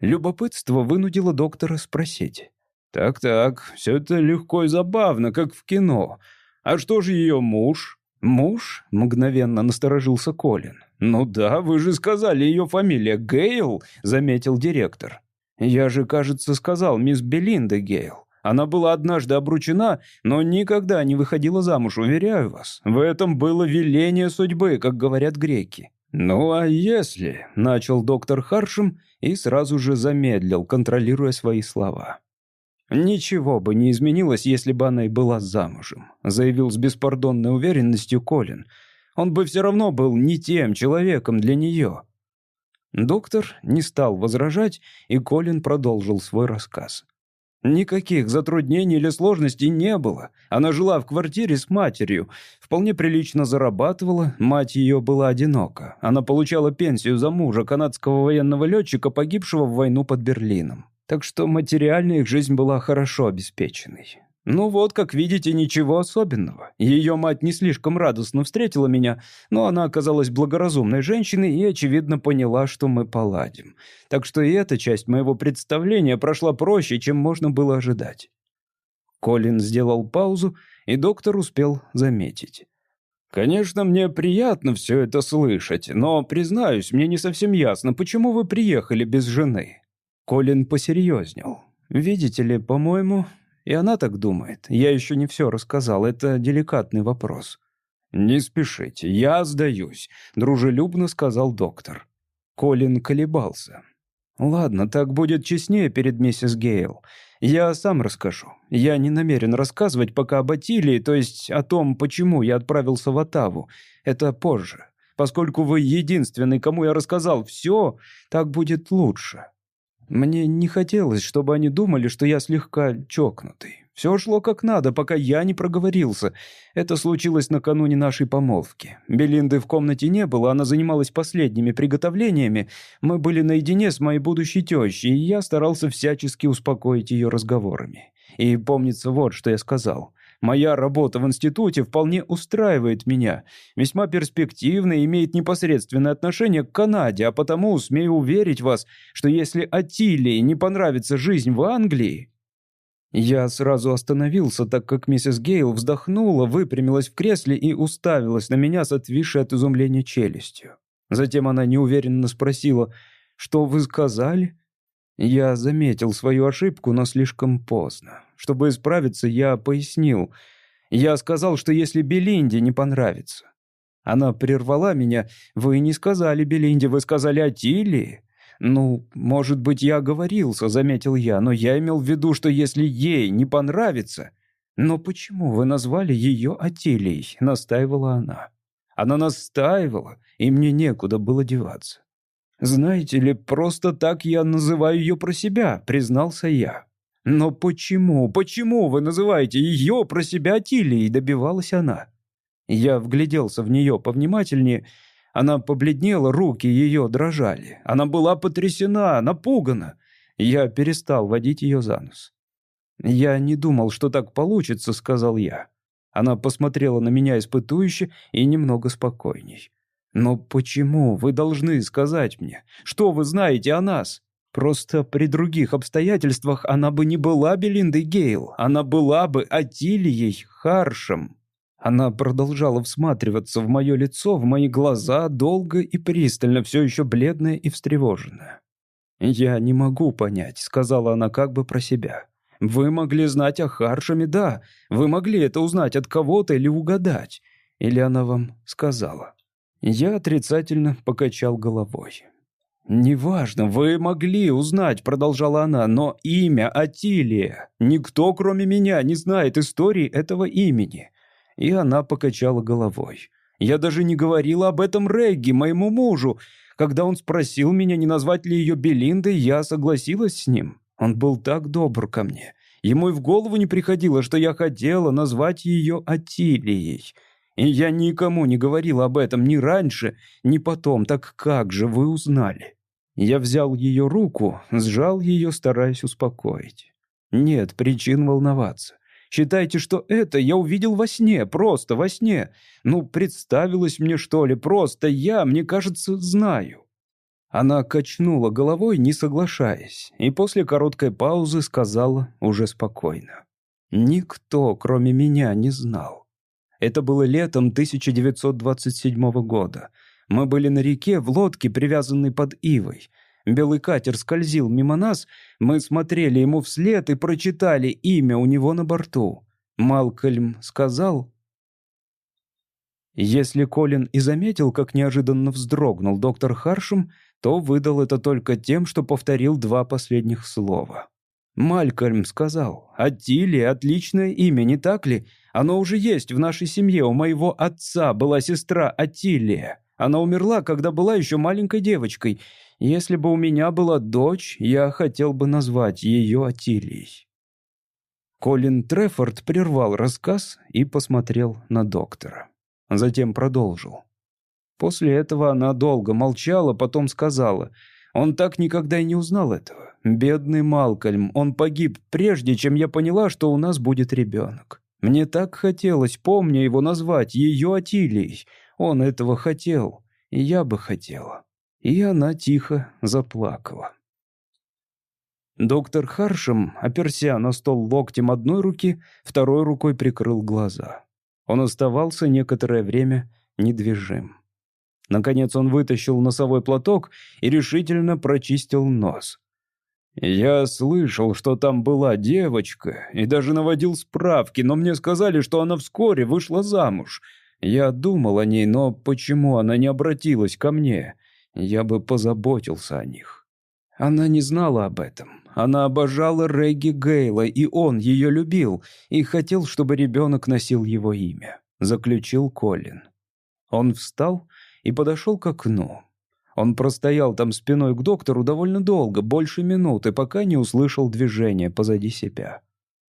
Любопытство вынудило доктора спросить. «Так-так, все это легко и забавно, как в кино. А что же ее муж?» «Муж?» — мгновенно насторожился Колин. «Ну да, вы же сказали, ее фамилия Гейл», — заметил директор. «Я же, кажется, сказал мисс Белинда Гейл. Она была однажды обручена, но никогда не выходила замуж, уверяю вас. В этом было веление судьбы, как говорят греки». «Ну а если...» — начал доктор Харшем и сразу же замедлил, контролируя свои слова. «Ничего бы не изменилось, если бы она и была замужем», заявил с беспардонной уверенностью Колин. «Он бы все равно был не тем человеком для нее». Доктор не стал возражать, и Колин продолжил свой рассказ. Никаких затруднений или сложностей не было. Она жила в квартире с матерью, вполне прилично зарабатывала, мать ее была одинока. Она получала пенсию за мужа, канадского военного летчика, погибшего в войну под Берлином так что материальная их жизнь была хорошо обеспеченной. Ну вот, как видите, ничего особенного. Ее мать не слишком радостно встретила меня, но она оказалась благоразумной женщиной и, очевидно, поняла, что мы поладим. Так что и эта часть моего представления прошла проще, чем можно было ожидать. Колин сделал паузу, и доктор успел заметить. «Конечно, мне приятно все это слышать, но, признаюсь, мне не совсем ясно, почему вы приехали без жены. Колин посерьезнел. «Видите ли, по-моему, и она так думает. Я еще не все рассказал, это деликатный вопрос». «Не спешите, я сдаюсь», — дружелюбно сказал доктор. Колин колебался. «Ладно, так будет честнее перед миссис Гейл. Я сам расскажу. Я не намерен рассказывать пока об Атилии, то есть о том, почему я отправился в Атаву. Это позже. Поскольку вы единственный, кому я рассказал все, так будет лучше. Мне не хотелось, чтобы они думали, что я слегка чокнутый. Все шло как надо, пока я не проговорился. Это случилось накануне нашей помолвки. Белинды в комнате не было, она занималась последними приготовлениями. Мы были наедине с моей будущей тещей, и я старался всячески успокоить ее разговорами. И помнится вот, что я сказал. Моя работа в институте вполне устраивает меня, весьма перспективна и имеет непосредственное отношение к Канаде, а потому смею уверить вас, что если Атилии не понравится жизнь в Англии, я сразу остановился, так как миссис Гейл вздохнула, выпрямилась в кресле и уставилась на меня с отвисшей от изумления челюстью. Затем она неуверенно спросила, «Что вы сказали?» Я заметил свою ошибку, но слишком поздно. Чтобы исправиться, я пояснил. Я сказал, что если Белинде не понравится. Она прервала меня. «Вы не сказали Белинде, вы сказали Атилии». «Ну, может быть, я оговорился», — заметил я, «но я имел в виду, что если ей не понравится...» «Но почему вы назвали ее Атилией?» — настаивала она. Она настаивала, и мне некуда было деваться. «Знаете ли, просто так я называю ее про себя», — признался я. «Но почему, почему вы называете ее про себя Атилией?» — добивалась она. Я вгляделся в нее повнимательнее — она побледнела, руки ее дрожали. Она была потрясена, напугана. Я перестал водить ее за нос. «Я не думал, что так получится», — сказал я. Она посмотрела на меня испытующе и немного спокойней. «Но почему вы должны сказать мне? Что вы знаете о нас?» Просто при других обстоятельствах она бы не была Белиндой Гейл, она была бы Атилией Харшем. Она продолжала всматриваться в мое лицо, в мои глаза, долго и пристально, все еще бледная и встревоженная. «Я не могу понять», — сказала она как бы про себя. «Вы могли знать о Харшаме, да. Вы могли это узнать от кого-то или угадать. Или она вам сказала?» Я отрицательно покачал головой. «Неважно, вы могли узнать», — продолжала она, — «но имя Атилия. Никто, кроме меня, не знает истории этого имени. И она покачала головой. «Я даже не говорила об этом Регги, моему мужу. Когда он спросил меня, не назвать ли ее Белиндой, я согласилась с ним. Он был так добр ко мне. Ему и в голову не приходило, что я хотела назвать ее Атилией. И я никому не говорила об этом ни раньше, ни потом. Так как же вы узнали?» Я взял ее руку, сжал ее, стараясь успокоить. Нет причин волноваться. Считайте, что это я увидел во сне, просто во сне. Ну, представилось мне, что ли, просто я, мне кажется, знаю». Она качнула головой, не соглашаясь, и после короткой паузы сказала уже спокойно. «Никто, кроме меня, не знал. Это было летом 1927 года. Мы были на реке в лодке, привязанной под ивой. Белый катер скользил мимо нас, мы смотрели ему вслед и прочитали имя у него на борту. Малкольм сказал... Если Колин и заметил, как неожиданно вздрогнул доктор Харшем, то выдал это только тем, что повторил два последних слова. Малкольм сказал, «Аттилия — отличное имя, не так ли? Оно уже есть в нашей семье. У моего отца была сестра Аттилия. Она умерла, когда была еще маленькой девочкой. Если бы у меня была дочь, я хотел бы назвать ее Атилией». Колин Трефорд прервал рассказ и посмотрел на доктора. Затем продолжил. После этого она долго молчала, потом сказала, «Он так никогда и не узнал этого. Бедный Малкольм, он погиб прежде, чем я поняла, что у нас будет ребенок. Мне так хотелось, помня его, назвать ее Атилией. Он этого хотел, и я бы хотела». И она тихо заплакала. Доктор Харшем, оперся на стол локтем одной руки, второй рукой прикрыл глаза. Он оставался некоторое время недвижим. Наконец он вытащил носовой платок и решительно прочистил нос. «Я слышал, что там была девочка, и даже наводил справки, но мне сказали, что она вскоре вышла замуж. Я думал о ней, но почему она не обратилась ко мне? Я бы позаботился о них. Она не знала об этом. Она обожала Регги Гейла, и он ее любил, и хотел, чтобы ребенок носил его имя», — заключил Колин. Он встал и подошел к окну. Он простоял там спиной к доктору довольно долго, больше минуты, пока не услышал движения позади себя.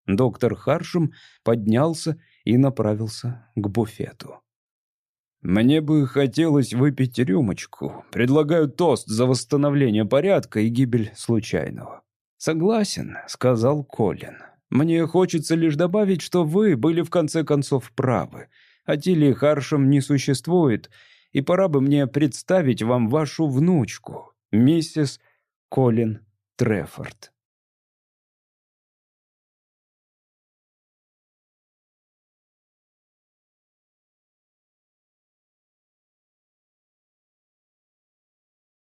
Доктор Харшем поднялся и направился к буфету. «Мне бы хотелось выпить рюмочку. Предлагаю тост за восстановление порядка и гибель случайного». «Согласен», — сказал Колин. Мне хочется лишь добавить, что вы были в конце концов правы. Атилии Харшем не существует, и пора бы мне представить вам вашу внучку, миссис Колин Трефорд.